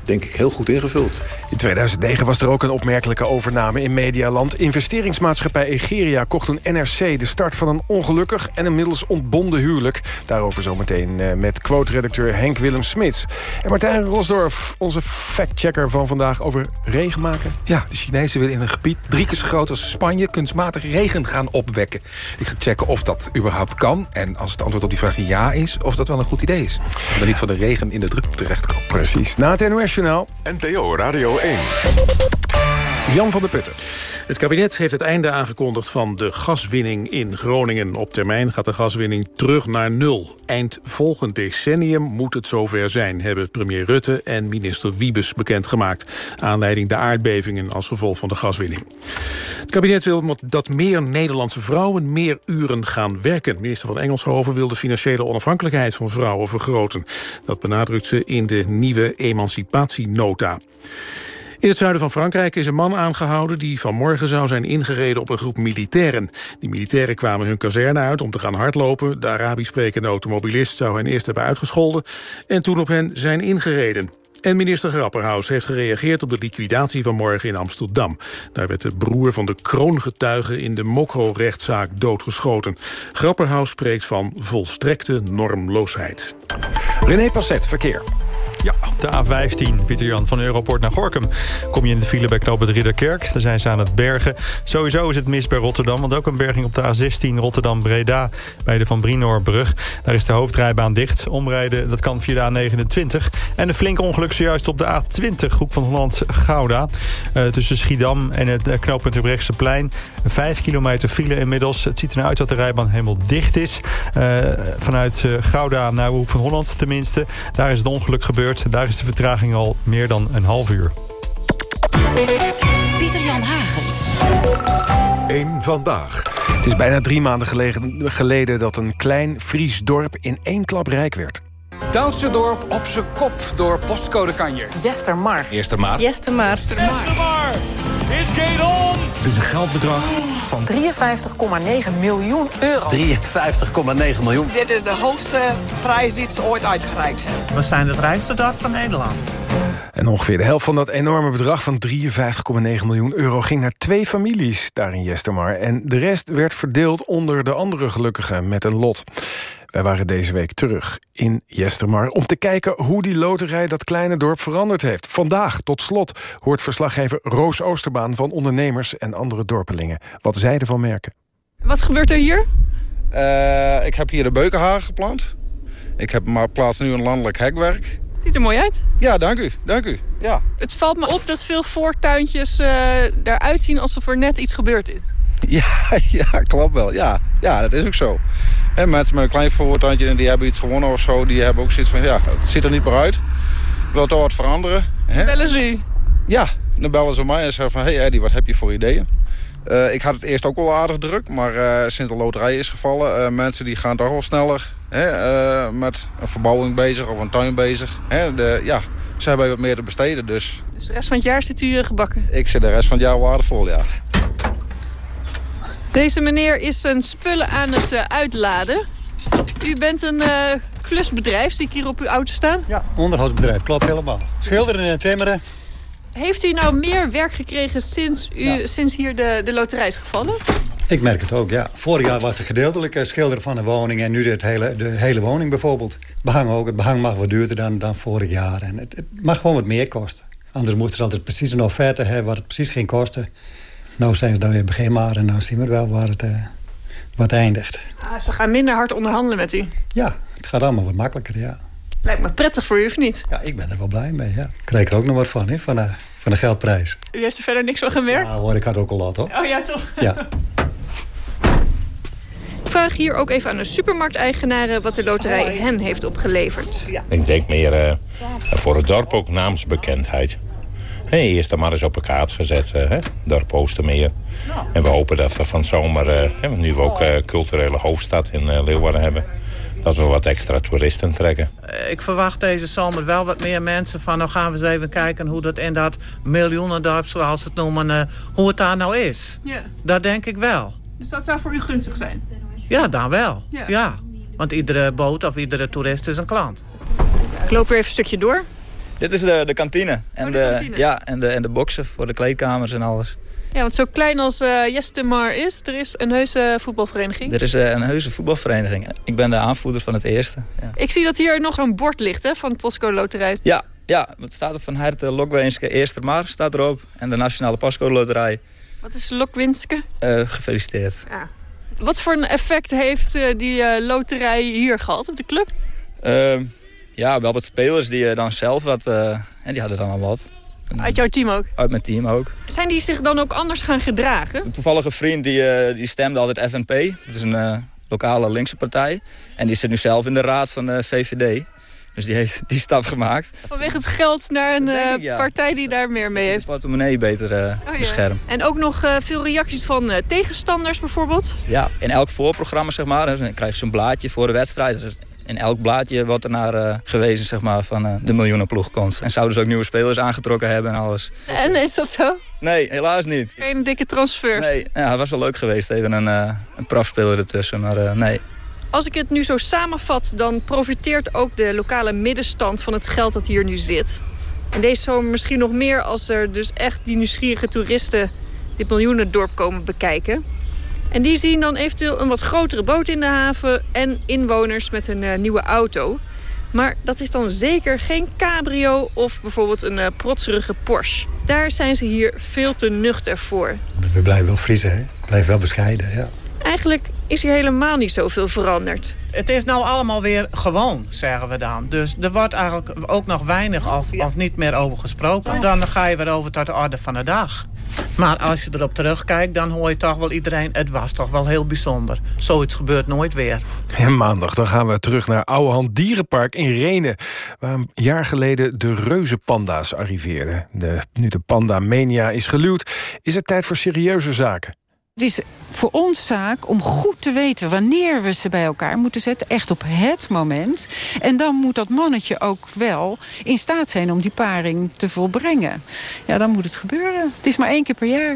denk ik heel goed ingevuld. In 2009 was er ook een opmerkelijke overname in Medialand. Investeringsmaatschappij Egeria kocht een NRC... de start van een ongelukkig en inmiddels ontbonden huwelijk. Daarover zometeen uh, met quote-redacteur Henk Willem Smits. En Martijn Rosdorf, onze factchecker van vandaag... over regen maken. Ja, de Chinezen willen in een gebied drie keer zo groot als Spanje... kunstmatig regen gaan opwekken. Ik ga checken of dat überhaupt kan. En als het antwoord op die vraag ja is, of dat wel een goed idee is. Om er niet van de regen in de druk terechtkomen. Precies. Na het NOS Journaal. NPO Radio 1. Jan van der Putten. Het kabinet heeft het einde aangekondigd van de gaswinning in Groningen. Op termijn gaat de gaswinning terug naar nul. Eind volgend decennium moet het zover zijn... hebben premier Rutte en minister Wiebes bekendgemaakt. Aanleiding de aardbevingen als gevolg van de gaswinning. Het kabinet wil dat meer Nederlandse vrouwen meer uren gaan werken. Minister van Engelshoven wil de financiële onafhankelijkheid van vrouwen vergroten. Dat benadrukt ze in de nieuwe emancipatienota. In het zuiden van Frankrijk is een man aangehouden... die vanmorgen zou zijn ingereden op een groep militairen. Die militairen kwamen hun kazerne uit om te gaan hardlopen. De Arabisch sprekende automobilist zou hen eerst hebben uitgescholden... en toen op hen zijn ingereden. En minister Grapperhaus heeft gereageerd op de liquidatie van morgen in Amsterdam. Daar werd de broer van de kroongetuige in de Mokro-rechtszaak doodgeschoten. Grapperhaus spreekt van volstrekte normloosheid. René Passet, verkeer. Ja, de A15, Pieter Jan van Europort naar Gorkum. Kom je in de file bij knoop het Ridderkerk. Daar zijn ze aan het bergen. Sowieso is het mis bij Rotterdam. Want ook een berging op de A16 Rotterdam-Breda... bij de Van Brinoorbrug. Daar is de hoofdrijbaan dicht. Omrijden, dat kan via de A29. En een flink ongeluk zojuist op de A20, Hoek van Holland-Gouda. Uh, tussen Schiedam en het uh, knooppunt plein. Vijf kilometer file inmiddels. Het ziet eruit dat de rijbaan helemaal dicht is. Uh, vanuit Gouda naar Hoek van Holland tenminste. Daar is het ongeluk gebeurd. Daar is de vertraging al meer dan een half uur. Pieter-Jan Hagens. Eén vandaag. Het is bijna drie maanden geleden, geleden dat een klein Fries dorp in één klap rijk werd. Duitse dorp op zijn kop door postcode kanjer. Jestermar. Jestermar. Jestermar. On. Het is een geldbedrag van 53,9 miljoen euro. 53,9 miljoen. Dit is de hoogste prijs die ze ooit uitgereikt hebben. We zijn het rijkste dorp van Nederland. En ongeveer de helft van dat enorme bedrag van 53,9 miljoen euro... ging naar twee families daar in Jestermar. En de rest werd verdeeld onder de andere gelukkigen met een lot. Wij waren deze week terug in Jestermar... om te kijken hoe die loterij dat kleine dorp veranderd heeft. Vandaag, tot slot, hoort verslaggever Roos Oosterbaan... van ondernemers en andere dorpelingen. Wat zij ervan merken. Wat gebeurt er hier? Uh, ik heb hier de beukenhagen geplant. Ik heb maar plaats nu een landelijk hekwerk. Ziet er mooi uit. Ja, dank u. Dank u. Ja. Het valt me op dat veel voortuintjes uh, eruit zien alsof er net iets gebeurd is. Ja, ja klopt wel. Ja, ja dat is ook zo. En mensen met een klein voortuintje en die hebben iets gewonnen of zo... die hebben ook zoiets van, ja, het ziet er niet meer uit. Ik wil toch wat veranderen. Hè? Bellen ze u? Ja, dan bellen ze mij en zeggen van... hey Eddie, wat heb je voor ideeën? Uh, ik had het eerst ook wel aardig druk, maar uh, sinds de loterij is gevallen... Uh, mensen die gaan toch wel sneller hè, met een verbouwing bezig of een tuin bezig. Hè, de, ja, ze hebben wat meer te besteden, dus... Dus de rest van het jaar zit u gebakken? Ik zit de rest van het jaar waardevol, ja. Deze meneer is zijn spullen aan het uh, uitladen. U bent een uh, klusbedrijf, zie ik hier op uw auto staan? Ja, onderhoudsbedrijf, klopt helemaal. Schilderen en timmeren. Heeft u nou meer werk gekregen sinds, u, ja. sinds hier de, de loterij is gevallen? Ik merk het ook, ja. Vorig jaar was het gedeeltelijk schilderen van een woning... en nu het hele, de hele woning bijvoorbeeld. Behang ook. Het behang mag wat duurder dan, dan vorig jaar. En het, het mag gewoon wat meer kosten. Anders moest er altijd precies een offerte hebben... wat het precies ging kosten. Nou zeggen ze dan weer begin maar en dan zien we wel waar het, uh, waar het eindigt. Ah, ze gaan minder hard onderhandelen met u? Ja, het gaat allemaal wat makkelijker, ja. Lijkt me prettig voor u, of niet? Ja, ik ben er wel blij mee, ja. Ik krijg er ook nog wat van, hè, van, de, van de geldprijs. U heeft er verder niks van gemerkt? Ja hoor, ik had ook al lot, hoor. Oh ja, toch? Ja. vraag hier ook even aan de supermarkteigenaren... wat de loterij hen heeft opgeleverd. Ik denk meer uh, voor het dorp ook naamsbekendheid. Hey, eerst dan maar eens op een kaart gezet, uh, hè? dorp Oostermeer. En we hopen dat we van zomer, uh, nu we ook culturele hoofdstad in Leeuwarden hebben dat we wat extra toeristen trekken. Ik verwacht deze zomer wel wat meer mensen van... nou gaan we eens even kijken hoe dat in dat miljoenendorp, zoals ze het noemen... hoe het daar nou is. Ja. Dat denk ik wel. Dus dat zou voor u gunstig zijn? Ja, dan wel. Ja. Want iedere boot of iedere toerist is een klant. Ik loop weer even een stukje door. Dit is de, de kantine. En Oh, de, de kantine. Ja, en de, en de boxen voor de kleedkamers en alles. Ja, want zo klein als uh, Jestemar is, er is een heuse voetbalvereniging. Er is uh, een heuse voetbalvereniging. Ik ben de aanvoerder van het eerste. Ja, Ik zie dat hier nog zo'n bord ligt hè, van de Postcode Loterij. ja, ja het staat er van Herte Lokweenske Eerste Mar staat erop. En de Nationale Pascode Loterij. Wat is Lokwinske? Uh, gefeliciteerd. Ja. Wat voor een effect heeft die loterij hier gehad op de club? Ja, wel wat spelers die dan zelf wat... en die hadden dan al wat. Uit jouw team ook? Uit mijn team ook. Zijn die zich dan ook anders gaan gedragen? Een toevallige vriend die, uh, die stemde altijd FNP. Dat is een lokale linkse partij. En die zit nu zelf in de raad van de VVD. Dus die heeft die stap gemaakt. Vanwege het geld naar een ik, ja. partij die daar meer mee heeft. De portemonnee beter oh, ja. beschermd. En ook nog veel reacties van tegenstanders bijvoorbeeld? Ja, in elk voorprogramma zeg maar. Dan krijg je zo'n blaadje voor de wedstrijd. Dus in elk blaadje wordt er naar uh, gewezen zeg maar, van uh, de miljoenenploeg komt. En zouden ze ook nieuwe spelers aangetrokken hebben en alles. En is dat zo? Nee, helaas niet. Geen dikke transfer? Nee, ja, het was wel leuk geweest. Even een, uh, een profspeler ertussen, maar nee. Als ik het nu zo samenvat, dan profiteert ook de lokale middenstand van het geld dat hier nu zit. En deze zomer misschien nog meer als er dus echt die nieuwsgierige toeristen dit miljoenendorp komen bekijken. En die zien dan eventueel een wat grotere boot in de haven... en inwoners met een uh, nieuwe auto. Maar dat is dan zeker geen cabrio of bijvoorbeeld een uh, protserige Porsche. Daar zijn ze hier veel te nuchter voor. We blijven wel vriezen, hè? Blijven wel bescheiden, ja. Eigenlijk is hier helemaal niet zoveel veranderd. Het is nou allemaal weer gewoon, zeggen we dan. Dus er wordt eigenlijk ook nog weinig of, of niet meer over gesproken. Dan ga je weer over tot de orde van de dag. Maar als je erop terugkijkt, dan hoor je toch wel iedereen... het was toch wel heel bijzonder. Zoiets gebeurt nooit weer. En maandag dan gaan we terug naar Ouwehand Dierenpark in Renen... waar een jaar geleden de reuzenpanda's arriveerden. De, nu de panda-mania is geluwd, is het tijd voor serieuze zaken. Het is voor ons zaak om goed te weten wanneer we ze bij elkaar moeten zetten. Echt op het moment. En dan moet dat mannetje ook wel in staat zijn om die paring te volbrengen. Ja, dan moet het gebeuren. Het is maar één keer per jaar.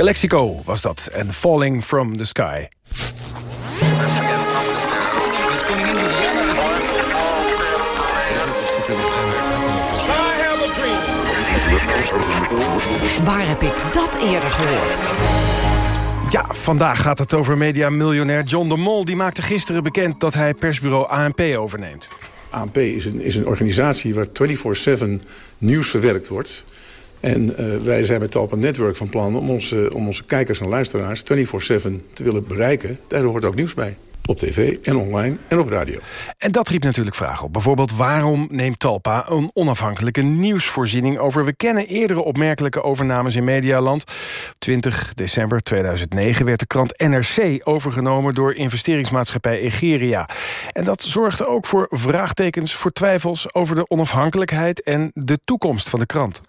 Calexico was dat. En Falling from the Sky. Waar heb ik dat eerder gehoord? Ja, vandaag gaat het over mediamiljonair John de Mol. Die maakte gisteren bekend dat hij persbureau ANP overneemt. ANP is een, is een organisatie waar 24-7 nieuws verwerkt wordt. En uh, wij zijn met Talpa Network van plan om onze, om onze kijkers en luisteraars 24-7 te willen bereiken. Daar hoort ook nieuws bij. Op tv en online en op radio. En dat riep natuurlijk vragen op. Bijvoorbeeld waarom neemt Talpa een onafhankelijke nieuwsvoorziening over? We kennen eerdere opmerkelijke overnames in Medialand. 20 december 2009 werd de krant NRC overgenomen door investeringsmaatschappij Egeria. En dat zorgde ook voor vraagtekens, voor twijfels over de onafhankelijkheid en de toekomst van de krant.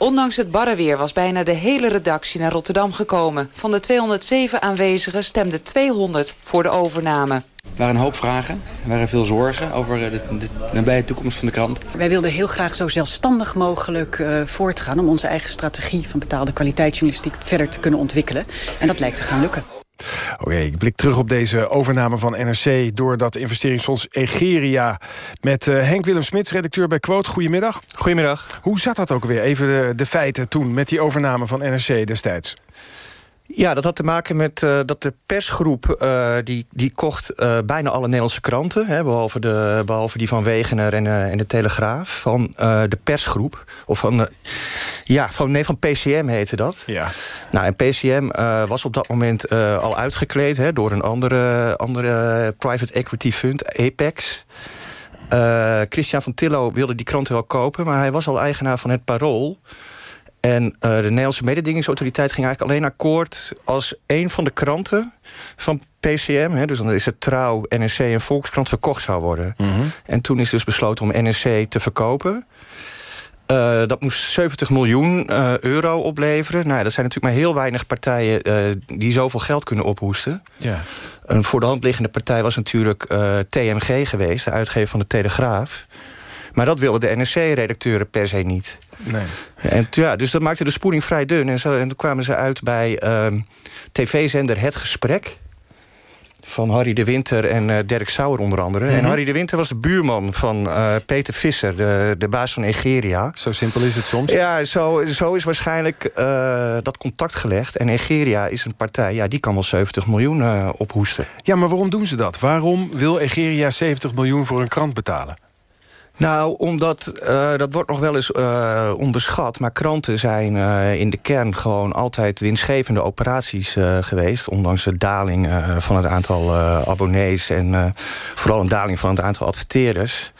Ondanks het barre weer was bijna de hele redactie naar Rotterdam gekomen. Van de 207 aanwezigen stemden 200 voor de overname. Er waren een hoop vragen, er waren veel zorgen over de, de nabije toekomst van de krant. Wij wilden heel graag zo zelfstandig mogelijk uh, voortgaan... om onze eigen strategie van betaalde kwaliteitsjournalistiek verder te kunnen ontwikkelen. En dat lijkt te gaan lukken. Oké, ik blik terug op deze overname van NRC... door dat investeringsfonds Egeria. Met uh, Henk Willem Smits, redacteur bij Quote. Goedemiddag. Goedemiddag. Hoe zat dat ook weer? Even de, de feiten toen met die overname van NRC destijds. Ja, dat had te maken met uh, dat de persgroep uh, die, die kocht uh, bijna alle Nederlandse kranten. Hè, behalve, de, behalve die van Wegener en, en de Telegraaf. Van de persgroep. Of van, ja, van, nee, van PCM heette dat. Ja. Nou, en PCM was op dat moment al uitgekleed hè, door een andere, andere private equity fund, Apex. Christian van Tillo wilde die kranten wel kopen, maar hij was al eigenaar van het Parool. En uh, de Nederlandse mededingingsautoriteit ging eigenlijk alleen akkoord... als een van de kranten van PCM, hè, dus dan is het Trouw, NRC en Volkskrant... verkocht zou worden. Mm -hmm. En toen is dus besloten om NRC te verkopen... Uh, dat moest 70 miljoen uh, euro opleveren. Nou, dat zijn natuurlijk maar heel weinig partijen uh, die zoveel geld kunnen ophoesten. Ja. Een voor de hand liggende partij was natuurlijk TMG geweest, de uitgever van de Telegraaf. Maar dat wilden de NRC-redacteuren per se niet. Nee. En, ja, dus dat maakte de spoeling vrij dun. En, zo, en toen kwamen ze uit bij uh, tv-zender Het Gesprek van Harry de Winter en uh, Dirk Sauer onder andere. Mhm. En Harry de Winter was de buurman van uh, Peter Visser, de, de baas van Egeria. Zo simpel is het soms. Ja, zo, zo is waarschijnlijk uh, dat contact gelegd. En Egeria is een partij, ja, die kan wel 70 miljoen ophoesten. Ja, maar waarom doen ze dat? Waarom wil Egeria 70 miljoen voor een krant betalen? Nou, omdat, uh, dat wordt nog wel eens uh, onderschat... maar kranten zijn uh, in de kern gewoon altijd winstgevende operaties geweest... ondanks de daling van het aantal abonnees... en vooral een daling van het aantal adverteerders.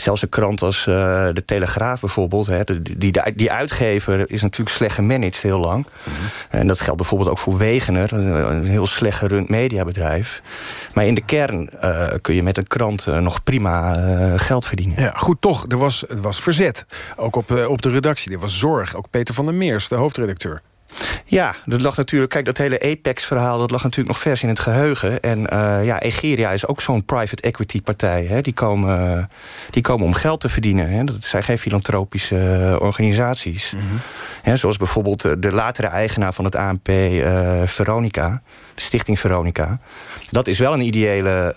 Zelfs een krant als de Telegraaf bijvoorbeeld... Hè, die, die, die uitgever is natuurlijk slecht gemanaged heel lang. Mhm. En dat geldt bijvoorbeeld ook voor Wegener... een heel slecht gerund mediabedrijf. Maar in de kern kun je met een krant nog prima geld verdienen. Ja, goed, toch, er was, er was verzet. Ook op, op de redactie, er was zorg. Ook Peter van der Meers, de hoofdredacteur. Ja, dat lag natuurlijk. Kijk, dat hele Apex-verhaal dat lag natuurlijk nog vers in het geheugen. En uh, ja, Egeria is ook zo'n private equity partij. Hè. Die, komen, uh, die komen om geld te verdienen. Hè. Dat zijn geen filantropische uh, organisaties. Mm -hmm. Hè, zoals bijvoorbeeld de latere eigenaar van het ANP, Veronica, de stichting Veronica. Dat is wel een ideële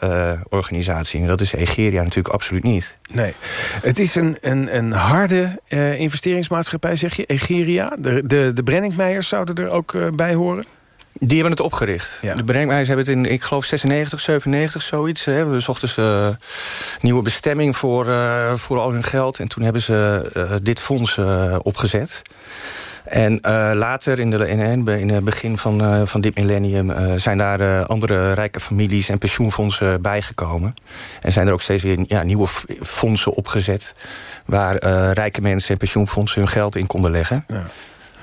organisatie. En dat is Egeria natuurlijk absoluut niet. Nee, het is een, een, een harde uh, investeringsmaatschappij, zeg je, Egeria. De, de, de Brenningmeijers zouden er ook uh, bij horen? Die hebben het opgericht. Ja. De Brenningmeijers hebben het in, ik geloof, 96, 97, zoiets. Hè. We zochten ze nieuwe bestemming voor, voor al hun geld. En toen hebben ze dit fonds opgezet. En uh, later, in, de, in, in het begin van, uh, van dit millennium... Uh, zijn daar andere rijke families en pensioenfondsen bijgekomen. En zijn er ook steeds weer ja, nieuwe fondsen opgezet... waar rijke mensen en pensioenfondsen hun geld in konden leggen. Ja.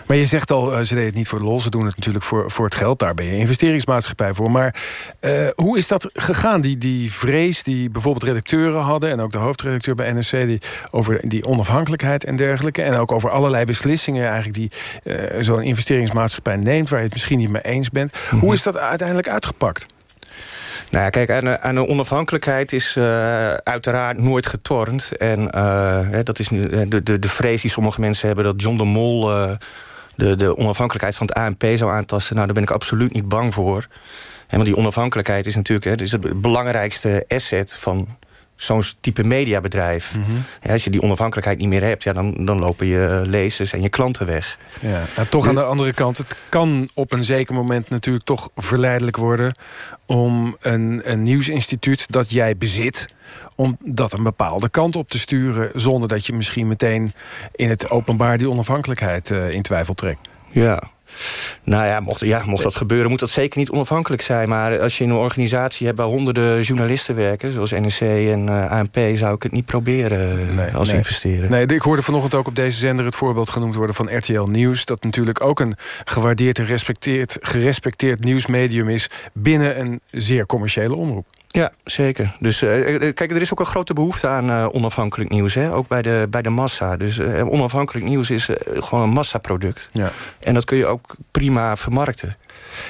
Maar je zegt al, ze deden het niet voor de lol. Ze doen het natuurlijk voor, voor het geld. Daar ben je investeringsmaatschappij voor. Maar uh, hoe is dat gegaan? Die, die vrees die bijvoorbeeld redacteuren hadden... en ook de hoofdredacteur bij NRC... Die, over die onafhankelijkheid en dergelijke... en ook over allerlei beslissingen eigenlijk die uh, zo'n investeringsmaatschappij neemt... waar je het misschien niet mee eens bent. Mm -hmm. Hoe is dat uiteindelijk uitgepakt? Nou ja, kijk, aan de, aan de onafhankelijkheid is uh, uiteraard nooit getornd. En uh, dat is de, de, de vrees die sommige mensen hebben... dat John de Mol uh, de, de onafhankelijkheid van het ANP zou aantasten... nou, daar ben ik absoluut niet bang voor. Want die onafhankelijkheid is natuurlijk hè, is het belangrijkste asset van zo'n type mediabedrijf. ja, als je die onafhankelijkheid niet meer hebt... Ja, dan, dan lopen je lezers en je klanten weg. Ja, nou, toch aan de andere kant, het kan op een zeker moment natuurlijk toch verleidelijk worden... om een, een nieuwsinstituut dat jij bezit om dat een bepaalde kant op te sturen... zonder dat je misschien meteen in het openbaar die onafhankelijkheid uh, in twijfel trekt. Ja, nou ja mocht, ja, mocht dat gebeuren, moet dat zeker niet onafhankelijk zijn. Maar als je een organisatie hebt waar honderden journalisten werken... zoals NRC en uh, ANP, zou ik het niet proberen nee, als nee. investeren. Nee, ik hoorde vanochtend ook op deze zender het voorbeeld genoemd worden van RTL Nieuws. Dat natuurlijk ook een gewaardeerd en gerespecteerd nieuwsmedium is... binnen een zeer commerciële omroep. Ja, zeker. Dus uh, kijk, er is ook een grote behoefte aan uh, onafhankelijk nieuws. Hè? Ook bij de, bij de massa. Dus uh, onafhankelijk nieuws is gewoon een massaproduct. Ja. En dat kun je ook prima vermarkten.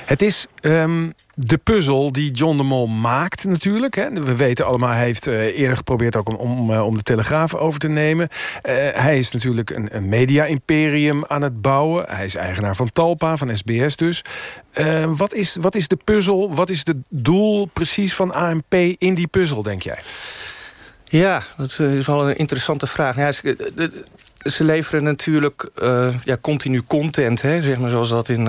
Het is um, de puzzel die John de Mol maakt natuurlijk. Hè. We weten allemaal, hij heeft uh, eerder geprobeerd ook om, om, uh, om de Telegraaf over te nemen. Uh, hij is natuurlijk een, een media-imperium aan het bouwen. Hij is eigenaar van Talpa, van SBS dus. wat, is, wat is de puzzel, wat is het doel precies van ANP in die puzzel, denk jij? Ja, dat is wel een interessante vraag. Ja, ze leveren natuurlijk ja, continu content, hè, zeg maar, zoals dat in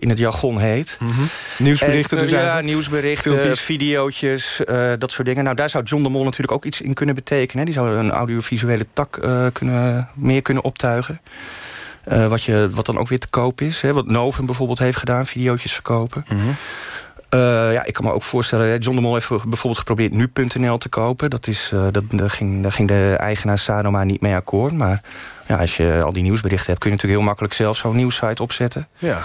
in het jargon heet. Mm -hmm. Nieuwsberichten en, dus Ja, nieuwsberichten, Filmpjes. videootjes, uh, dat soort dingen. Nou, daar zou John de Mol natuurlijk ook iets in kunnen betekenen. Hè. Die zou een audiovisuele tak uh, kunnen, meer kunnen optuigen. Uh, wat, je, wat dan ook weer te koop is. Hè. Wat Novum bijvoorbeeld heeft gedaan, videootjes verkopen. Mm -hmm. Uh, ja, ik kan me ook voorstellen, John de Mol heeft bijvoorbeeld geprobeerd nu.nl te kopen. Dat is, uh, dat, daar, ging, daar ging de eigenaar Sanoma niet mee akkoord. Maar ja, als je al die nieuwsberichten hebt... kun je natuurlijk heel makkelijk zelf zo'n nieuwssite opzetten. Ja.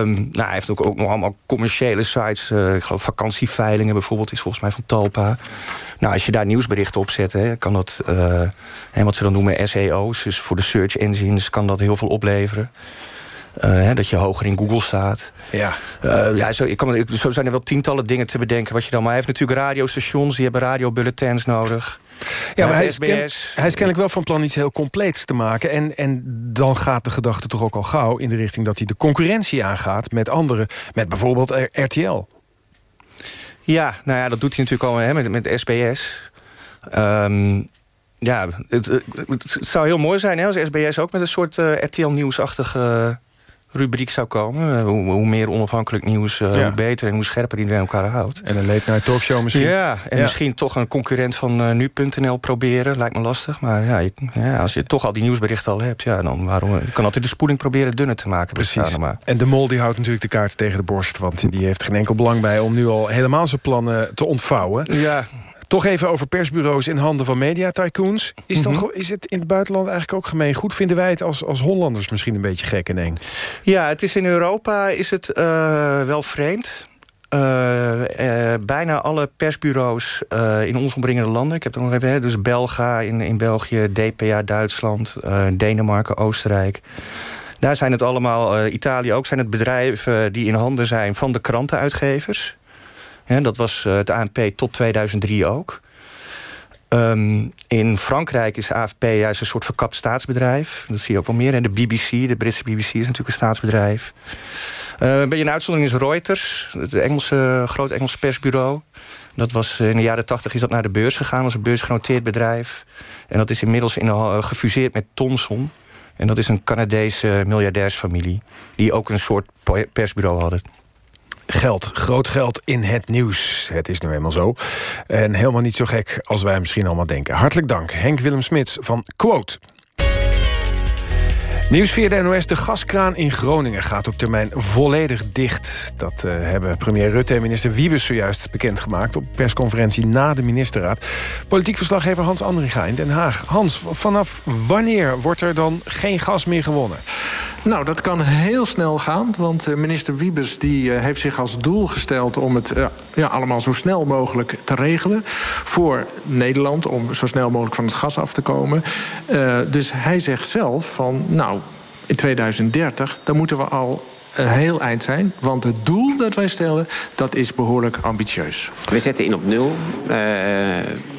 Um, nou, hij heeft ook, ook nog allemaal commerciële sites. Uh, ik geloof vakantieveilingen bijvoorbeeld is volgens mij van Talpa. Nou, als je daar nieuwsberichten op zet, hè, kan dat... Hè, wat ze dan noemen SEO's, dus voor de search engines... kan dat heel veel opleveren. Uh, hè, dat je hoger in Google staat. Ja. Uh, ja zo, ik kan, zo zijn er wel tientallen dingen te bedenken. Wat je dan, maar hij heeft natuurlijk radiostations, die hebben radiobulletins nodig. Ja, maar hij is, hij is kennelijk wel van plan iets heel compleets te maken. En, en dan gaat de gedachte toch ook al gauw in de richting... dat hij de concurrentie aangaat met anderen. Met bijvoorbeeld RTL. Ja, nou ja, dat doet hij natuurlijk al hè, met, met SBS. Um, ja, het, het, het, zou heel mooi zijn hè, als SBS ook met een soort uh, RTL-nieuwsachtige rubriek zou komen. Hoe, hoe meer onafhankelijk nieuws, uh, ja. hoe beter en hoe scherper iedereen elkaar houdt. En een late night talkshow misschien. Ja, en ja. misschien toch een concurrent van uh, nu.nl proberen. Lijkt me lastig. Maar ja, je, ja, als je toch al die nieuwsberichten al hebt... Ja, dan waarom, je kan altijd de spoeling proberen dunner te maken. Precies. En de mol die houdt natuurlijk de kaart tegen de borst. Want die heeft geen enkel belang bij om nu al helemaal zijn plannen te ontvouwen. Ja, toch even over persbureaus in handen van mediatycoons. Is, dan, mm -hmm. is het in het buitenland eigenlijk ook gemeen goed? Vinden wij het als, als Hollanders misschien een beetje gek en eng? Ja, het is in Europa is het uh, wel vreemd. Uh, uh, bijna alle persbureaus in ons omringende landen... ik heb er nog even, dus Belga in, in België, DPA Duitsland... Denemarken, Oostenrijk... Daar zijn het allemaal, Italië ook, zijn het bedrijven die in handen zijn van de krantenuitgevers... Dat was uh, het ANP tot 2003 ook. Um, in Frankrijk is AFP juist een soort verkapt staatsbedrijf. Dat zie je ook wel meer. En de BBC, de Britse BBC, is natuurlijk een staatsbedrijf. Uh, een beetje een uitzondering is Reuters, het Engelse, groot Engels persbureau. Dat was in de jaren tachtig is dat naar de beurs gegaan. Was een beursgenoteerd bedrijf. En dat is inmiddels in, gefuseerd met Thomson. En dat is een Canadese miljardairsfamilie. Die ook een soort persbureau hadden geld, groot geld in het nieuws. Het is nu eenmaal zo. En helemaal niet zo gek als wij misschien allemaal denken. Hartelijk dank, Henk Willem Smits van Quote. Nieuws via de NOS. De gaskraan in Groningen gaat op termijn volledig dicht. Dat uh, hebben premier Rutte en minister Wiebes zojuist bekendgemaakt... op persconferentie na de ministerraad. Politiek verslaggever Hans Andringa in Den Haag. Hans, vanaf wanneer wordt er dan geen gas meer gewonnen? Nou, dat kan heel snel gaan, want minister Wiebes die heeft zich als doel gesteld... om het uh, ja, allemaal zo snel mogelijk te regelen voor Nederland... om zo snel mogelijk van het gas af te komen. Dus hij zegt zelf van, nou, in 2030, dan moeten we al een heel eind zijn. Want het doel dat wij stellen, dat is behoorlijk ambitieus. We zetten in op nul.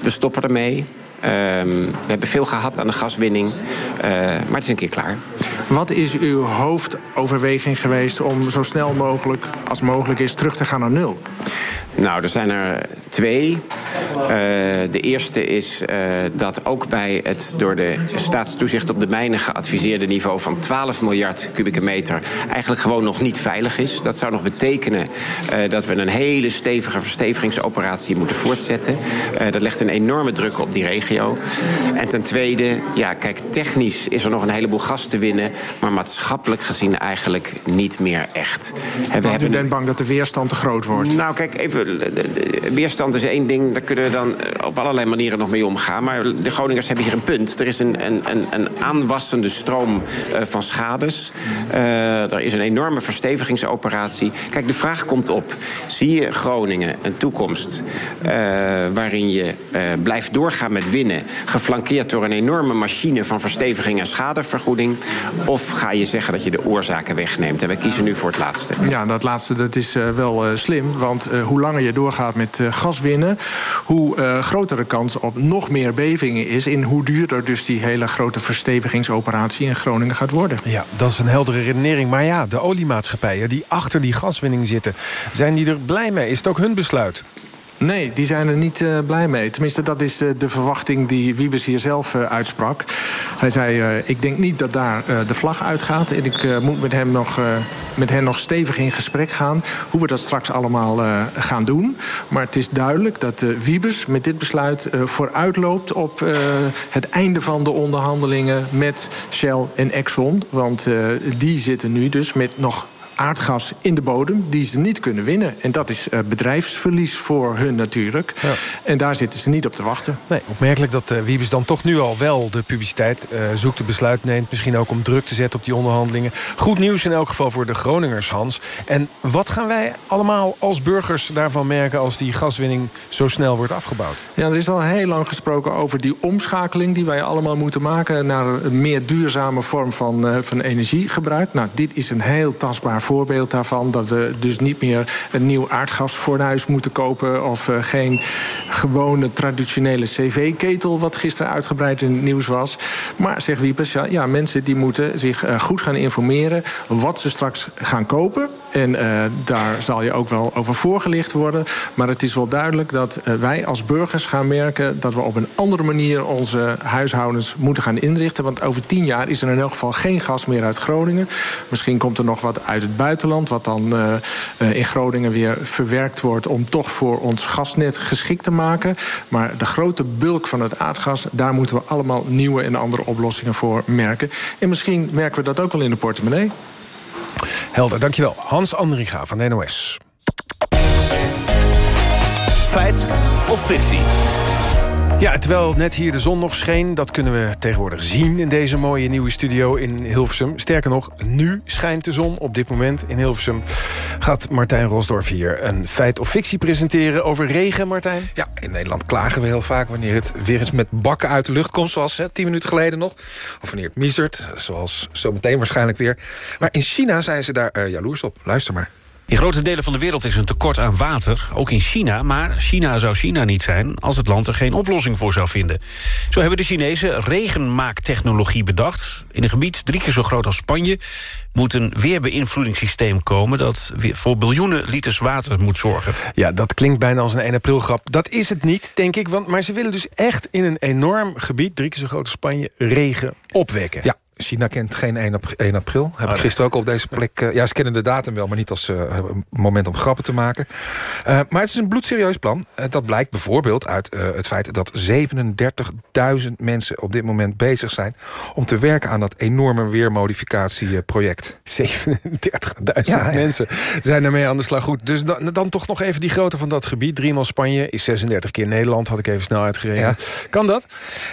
We stoppen ermee. Ehm, we hebben veel gehad aan de gaswinning, eh, maar het is een keer klaar. Wat is uw hoofdoverweging geweest om zo snel mogelijk, als mogelijk is, terug te gaan naar nul? Nou, er zijn er twee. Uh, de eerste is uh, dat ook bij het door de staatstoezicht op de mijnen geadviseerde niveau van 12 miljard kubieke meter eigenlijk gewoon nog niet veilig is. Dat zou nog betekenen uh, dat we een hele stevige verstevigingsoperatie moeten voortzetten. dat legt een enorme druk op die regio. En ten tweede, ja, kijk, technisch is er nog een heleboel gas te winnen, maar maatschappelijk gezien eigenlijk niet meer echt. En we hebben... U bent bang dat de weerstand te groot wordt? Nou, kijk, even weerstand is één ding, daar kunnen we dan eh, op allerlei manieren nog mee omgaan. Maar de Groningers hebben hier een punt. Er is een, een, aanwassende stroom uh, van schades. Uh, er is een enorme verstevigingsoperatie. Kijk, de vraag komt op. Zie je Groningen een toekomst waarin je blijft doorgaan met winnen... geflankeerd door een enorme machine van versteviging en schadevergoeding? Of ga je zeggen dat je de oorzaken wegneemt? En wij kiezen nu voor het laatste. Ja, dat laatste dat is wel slim. Want hoe langer je doorgaat met gas winnen... hoe uh, grotere kans op nog meer bevingen is... in hoe duurder dus die hele grote verstevigingsoperatie in Groningen gaat worden. Ja, dat is een heldere redenering. Maar ja, de oliemaatschappijen die achter die gaswinning zitten... zijn die er blij mee? Is het ook hun besluit? Nee, die zijn er niet uh, blij mee. Tenminste, dat is uh, de verwachting die Wiebes hier zelf uh, uitsprak. Hij zei, ik denk niet dat daar de vlag uitgaat. En ik moet met hem nog met hen nog stevig in gesprek gaan... hoe we dat straks allemaal gaan doen. Maar het is duidelijk dat Wiebes met dit besluit vooruitloopt... op het einde van de onderhandelingen met Shell en Exxon. Want die zitten nu dus met nog aardgas in de bodem die ze niet kunnen winnen. En dat is uh, bedrijfsverlies voor hun natuurlijk. Ja. En daar zitten ze niet op te wachten. Nee, opmerkelijk dat uh, Wiebes dan toch nu al wel de publiciteit uh, zoekt, de besluit neemt. Misschien ook om druk te zetten op die onderhandelingen. Goed nieuws in elk geval voor de Groningers, Hans. En wat gaan wij allemaal als burgers daarvan merken... als die gaswinning zo snel wordt afgebouwd? Ja, er is al heel lang gesproken over die omschakeling... die wij allemaal moeten maken naar een meer duurzame vorm van, van energiegebruik. Nou, dit is een heel tastbaar voorbeeld daarvan. Dat we dus niet meer een nieuw aardgasfornuis moeten kopen... of uh, geen gewone traditionele cv-ketel... wat gisteren uitgebreid in het nieuws was. Maar, zegt Wiepers, ja, ja mensen die moeten zich uh, goed gaan informeren... wat ze straks gaan kopen. En uh, daar zal je ook wel over voorgelicht worden. Maar het is wel duidelijk dat wij als burgers gaan merken... dat we op een andere manier onze huishoudens moeten gaan inrichten. Want over tien jaar is er in elk geval geen gas meer uit Groningen. Misschien komt er nog wat uit het buitenland... wat dan uh, in Groningen weer verwerkt wordt... om toch voor ons gasnet geschikt te maken. Maar de grote bulk van het aardgas... daar moeten we allemaal nieuwe en andere oplossingen voor merken. En misschien merken we dat ook wel in de portemonnee. Helder, dankjewel. Hans Andringa van de NOS. Feit of fictie? Ja, terwijl net hier de zon nog scheen... dat kunnen we tegenwoordig zien in deze mooie nieuwe studio in Hilversum. Sterker nog, nu schijnt de zon op dit moment in Hilversum. Gaat Martijn Rosdorf hier een feit of fictie presenteren over regen, Martijn? Ja, in Nederland klagen we heel vaak wanneer het weer eens met bakken uit de lucht komt... zoals hè, tien minuten geleden nog. Of wanneer het miezert, zoals zometeen waarschijnlijk weer. Maar in China zijn ze daar uh, jaloers op. Luister maar. In grote delen van de wereld is een tekort aan water, ook in China. Maar China zou China niet zijn als het land er geen oplossing voor zou vinden. Zo hebben de Chinezen regenmaaktechnologie bedacht. In een gebied drie keer zo groot als Spanje moet een weerbeïnvloedingssysteem komen... dat voor biljoenen liters water moet zorgen. Ja, dat klinkt bijna als een 1 april grap. Dat is het niet, denk ik. Want, maar ze willen dus echt in een enorm gebied... drie keer zo groot als Spanje, regen opwekken. Ja, China kent geen 1, 1 april. Heb ik gisteren ook op deze plek... Uh, ja, ze kennen de datum wel, maar niet als uh, moment om grappen te maken. Uh, maar het is een bloedserieus plan. dat blijkt bijvoorbeeld uit het feit dat 37.000 mensen op dit moment bezig zijn... om te werken aan dat enorme weermodificatieproject. 37.000 ja, mensen zijn daarmee aan de slag. Goed, dus dan, dan, toch nog even die grootte van dat gebied. Driemaal Spanje is 36 keer Nederland, had ik even snel uitgerekend. Ja. Kan dat?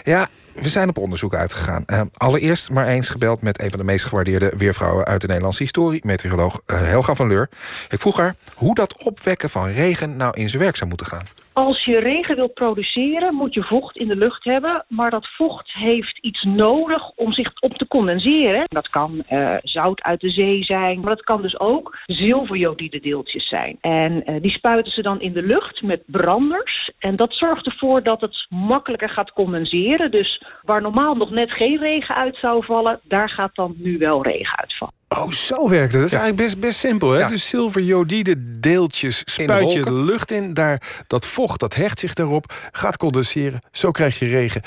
Ja, we zijn op onderzoek uitgegaan. Uh, allereerst maar eens gebeld met een van de meest gewaardeerde weervrouwen... uit de Nederlandse historie, meteoroloog uh, Helga van Leur. Ik vroeg haar hoe dat opwekken van regen nou in zijn werk zou moeten gaan. Als je regen wilt produceren, moet je vocht in de lucht hebben. Maar dat vocht heeft iets nodig om zich op te condenseren. Dat kan eh, zout uit de zee zijn, maar dat kan dus ook zilverjodide deeltjes zijn. En eh, die spuiten ze dan in de lucht met branders. En dat zorgt ervoor dat het makkelijker gaat condenseren. Dus waar normaal nog net geen regen uit zou vallen, daar gaat dan nu wel regen uitvallen. Oh, zo werkt het. Dat is eigenlijk best, best simpel. Hè? Dus zilverjodide deeltjes spuit je de lucht in. Daar, dat vocht, dat hecht zich daarop, gaat condenseren. Zo krijg je regen.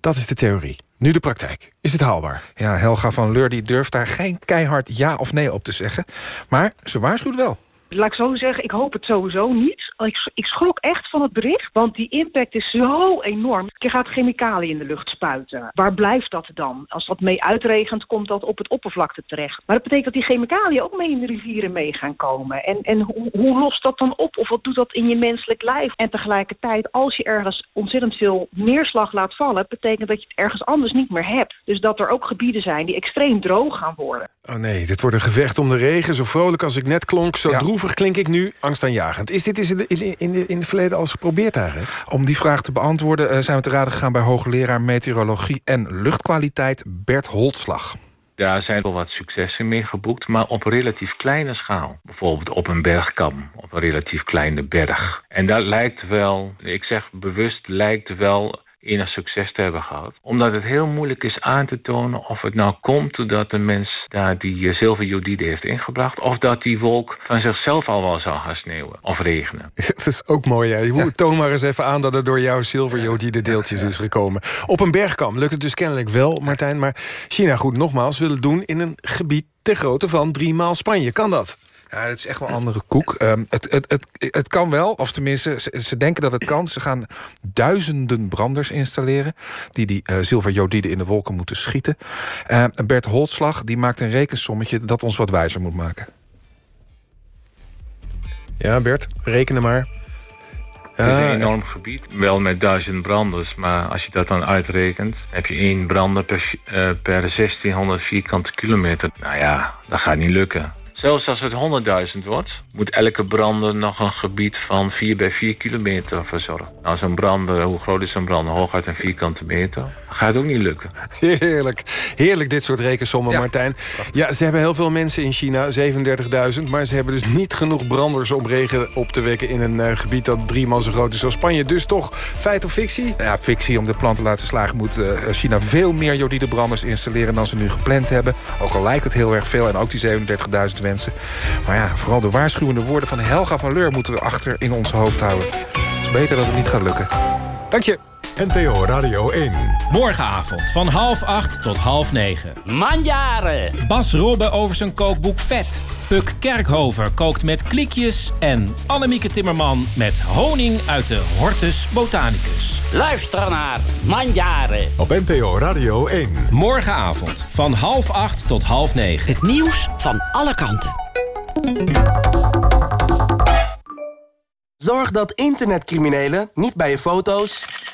Dat is de theorie. Nu de praktijk. Is het haalbaar? Ja, Helga van Leur die durft daar geen keihard ja of nee op te zeggen. Maar ze waarschuwt wel. Laat ik zo zeggen, ik hoop het sowieso niet. Ik, ik schrok echt van het bericht, want die impact is zo enorm. Je gaat chemicaliën in de lucht spuiten. Waar blijft dat dan? Als dat mee uitregent, komt dat op het oppervlakte terecht. Maar dat betekent dat die chemicaliën ook mee in de rivieren mee gaan komen. En, en hoe, hoe lost dat dan op? Of wat doet dat in je menselijk lijf? En tegelijkertijd, als je ergens ontzettend veel neerslag laat vallen... betekent dat je het ergens anders niet meer hebt. Dus dat er ook gebieden zijn die extreem droog gaan worden. Oh nee, dit wordt een gevecht om de regen. Zo vrolijk als ik net klonk, zo droevig klink ik nu angstaanjagend. Is dit in, in, in, in het verleden al eens geprobeerd eigenlijk? Om die vraag te beantwoorden eh, zijn we te raden gegaan... bij hoogleraar meteorologie en luchtkwaliteit Bert Holtslag. Daar zijn wel wat successen mee geboekt, maar op relatief kleine schaal. Bijvoorbeeld op een bergkam, op een relatief kleine berg. En dat lijkt wel, ik zeg bewust, lijkt wel enig succes te hebben gehad. Omdat het heel moeilijk is aan te tonen of het nou komt doordat de mens daar die uh, zilverjodide heeft ingebracht... of dat die wolk van zichzelf al wel zou gaan sneeuwen of regenen. Dat is ook mooi, hè? Ja. Toon maar eens even aan dat het door jouw zilverjodide deeltjes is gekomen. Op een bergkam lukt het dus kennelijk wel, Martijn. Maar China, goed, nogmaals, wil het doen in een gebied ter grootte van drie maal Spanje. Kan dat? Ja, dat is echt wel een andere koek. Um, het, het, het, het kan wel, of tenminste, ze, ze, denken dat het kan. Ze gaan duizenden branders installeren... die die uh, zilverjodide in de wolken moeten schieten. Uh, Bert Holtslag die maakt een rekensommetje... dat ons wat wijzer moet maken. Ja, Bert, rekenen maar. Het is een enorm gebied, wel met duizend branders. Maar als je dat dan uitrekent, heb je één brander per, uh, per 1600 vierkante kilometer. Nou ja, dat gaat niet lukken. Zelfs als het 100.000 wordt, moet elke brander nog een gebied van 4 bij 4 kilometer verzorgen. Nou, zo'n brander, hoe groot is zo'n brander? Hooguit een vierkante meter. Gaat ook niet lukken. Heerlijk. Heerlijk dit soort rekensommen, ja. Martijn. Ja, ze hebben heel veel mensen in China, 37.000... maar ze hebben dus niet genoeg branders om regen op te wekken... in een uh, gebied dat drie maal zo groot is als Spanje. Dus toch, feit of fictie? Ja, fictie. Om de plan te laten slagen moet uh, China veel meer jodide branders installeren... dan ze nu gepland hebben. Ook al lijkt het heel erg veel en ook die 37.000 Maar ja, vooral de waarschuwende woorden van Helga van Leur... moeten we achter in ons hoofd houden. Het is beter dat het niet gaat lukken. Dank je. NTO Radio 1. Morgenavond van half acht tot half negen. Manjaren. Bas Robbe over zijn kookboek Vet. Puk Kerkhover kookt met kliekjes. En Annemieke Timmerman met honing uit de Hortus Botanicus. Luister naar Manjaren. Op NTO Radio 1. Morgenavond van half acht tot half negen. Het nieuws van alle kanten. Zorg dat internetcriminelen niet bij je foto's,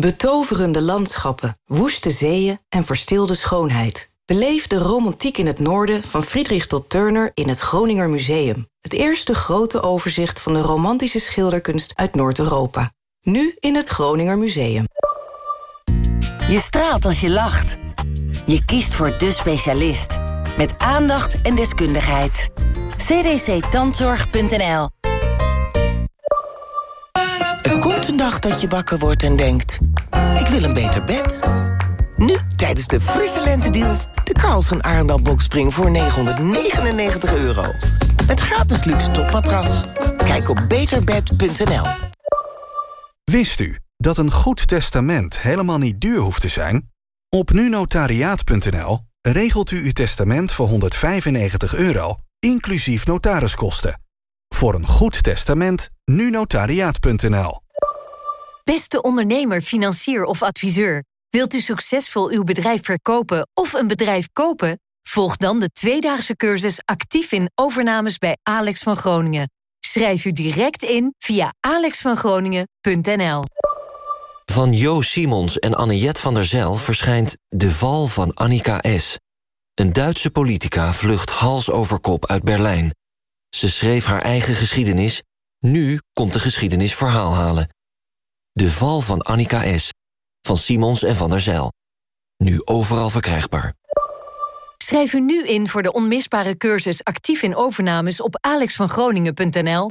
Betoverende landschappen, woeste zeeën en verstilde schoonheid. Beleef de romantiek in het noorden van Friedrich tot Turner in het Groninger Museum. Het eerste grote overzicht van de romantische schilderkunst uit Noord-Europa. Nu in het Groninger Museum. Je straalt als je lacht. Je kiest voor de specialist. Met aandacht en deskundigheid. cdctandzorg.nl dag dat je wakker wordt en denkt... ik wil een beter bed. Nu, tijdens de frisse lentedeals... de Carlsen Arendal Boxspring voor 999 euro. Met gratis luxe topmatras. Kijk op beterbed.nl. Wist u dat een goed testament helemaal niet duur hoeft te zijn? Op nunotariaat.nl regelt u uw testament voor 195 euro, inclusief notariskosten. Voor een goed testament, nunotariaat.nl. Beste ondernemer, financier of adviseur. Wilt u succesvol uw bedrijf verkopen of een bedrijf kopen? Volg dan de tweedaagse cursus actief in overnames bij Alex van Groningen. Schrijf u direct in via alexvangroningen.nl. Van Jo Simons en Anniette van der Zijl verschijnt De Val van Annika S. Een Duitse politica vlucht hals over kop uit Berlijn. Ze schreef haar eigen geschiedenis. Nu komt de geschiedenis verhaal halen. De Val van Annika S. Van Simons en van der Zijl. Nu overal verkrijgbaar. Schrijf u nu in voor de onmisbare cursus actief in overnames op alexvangroningen.nl.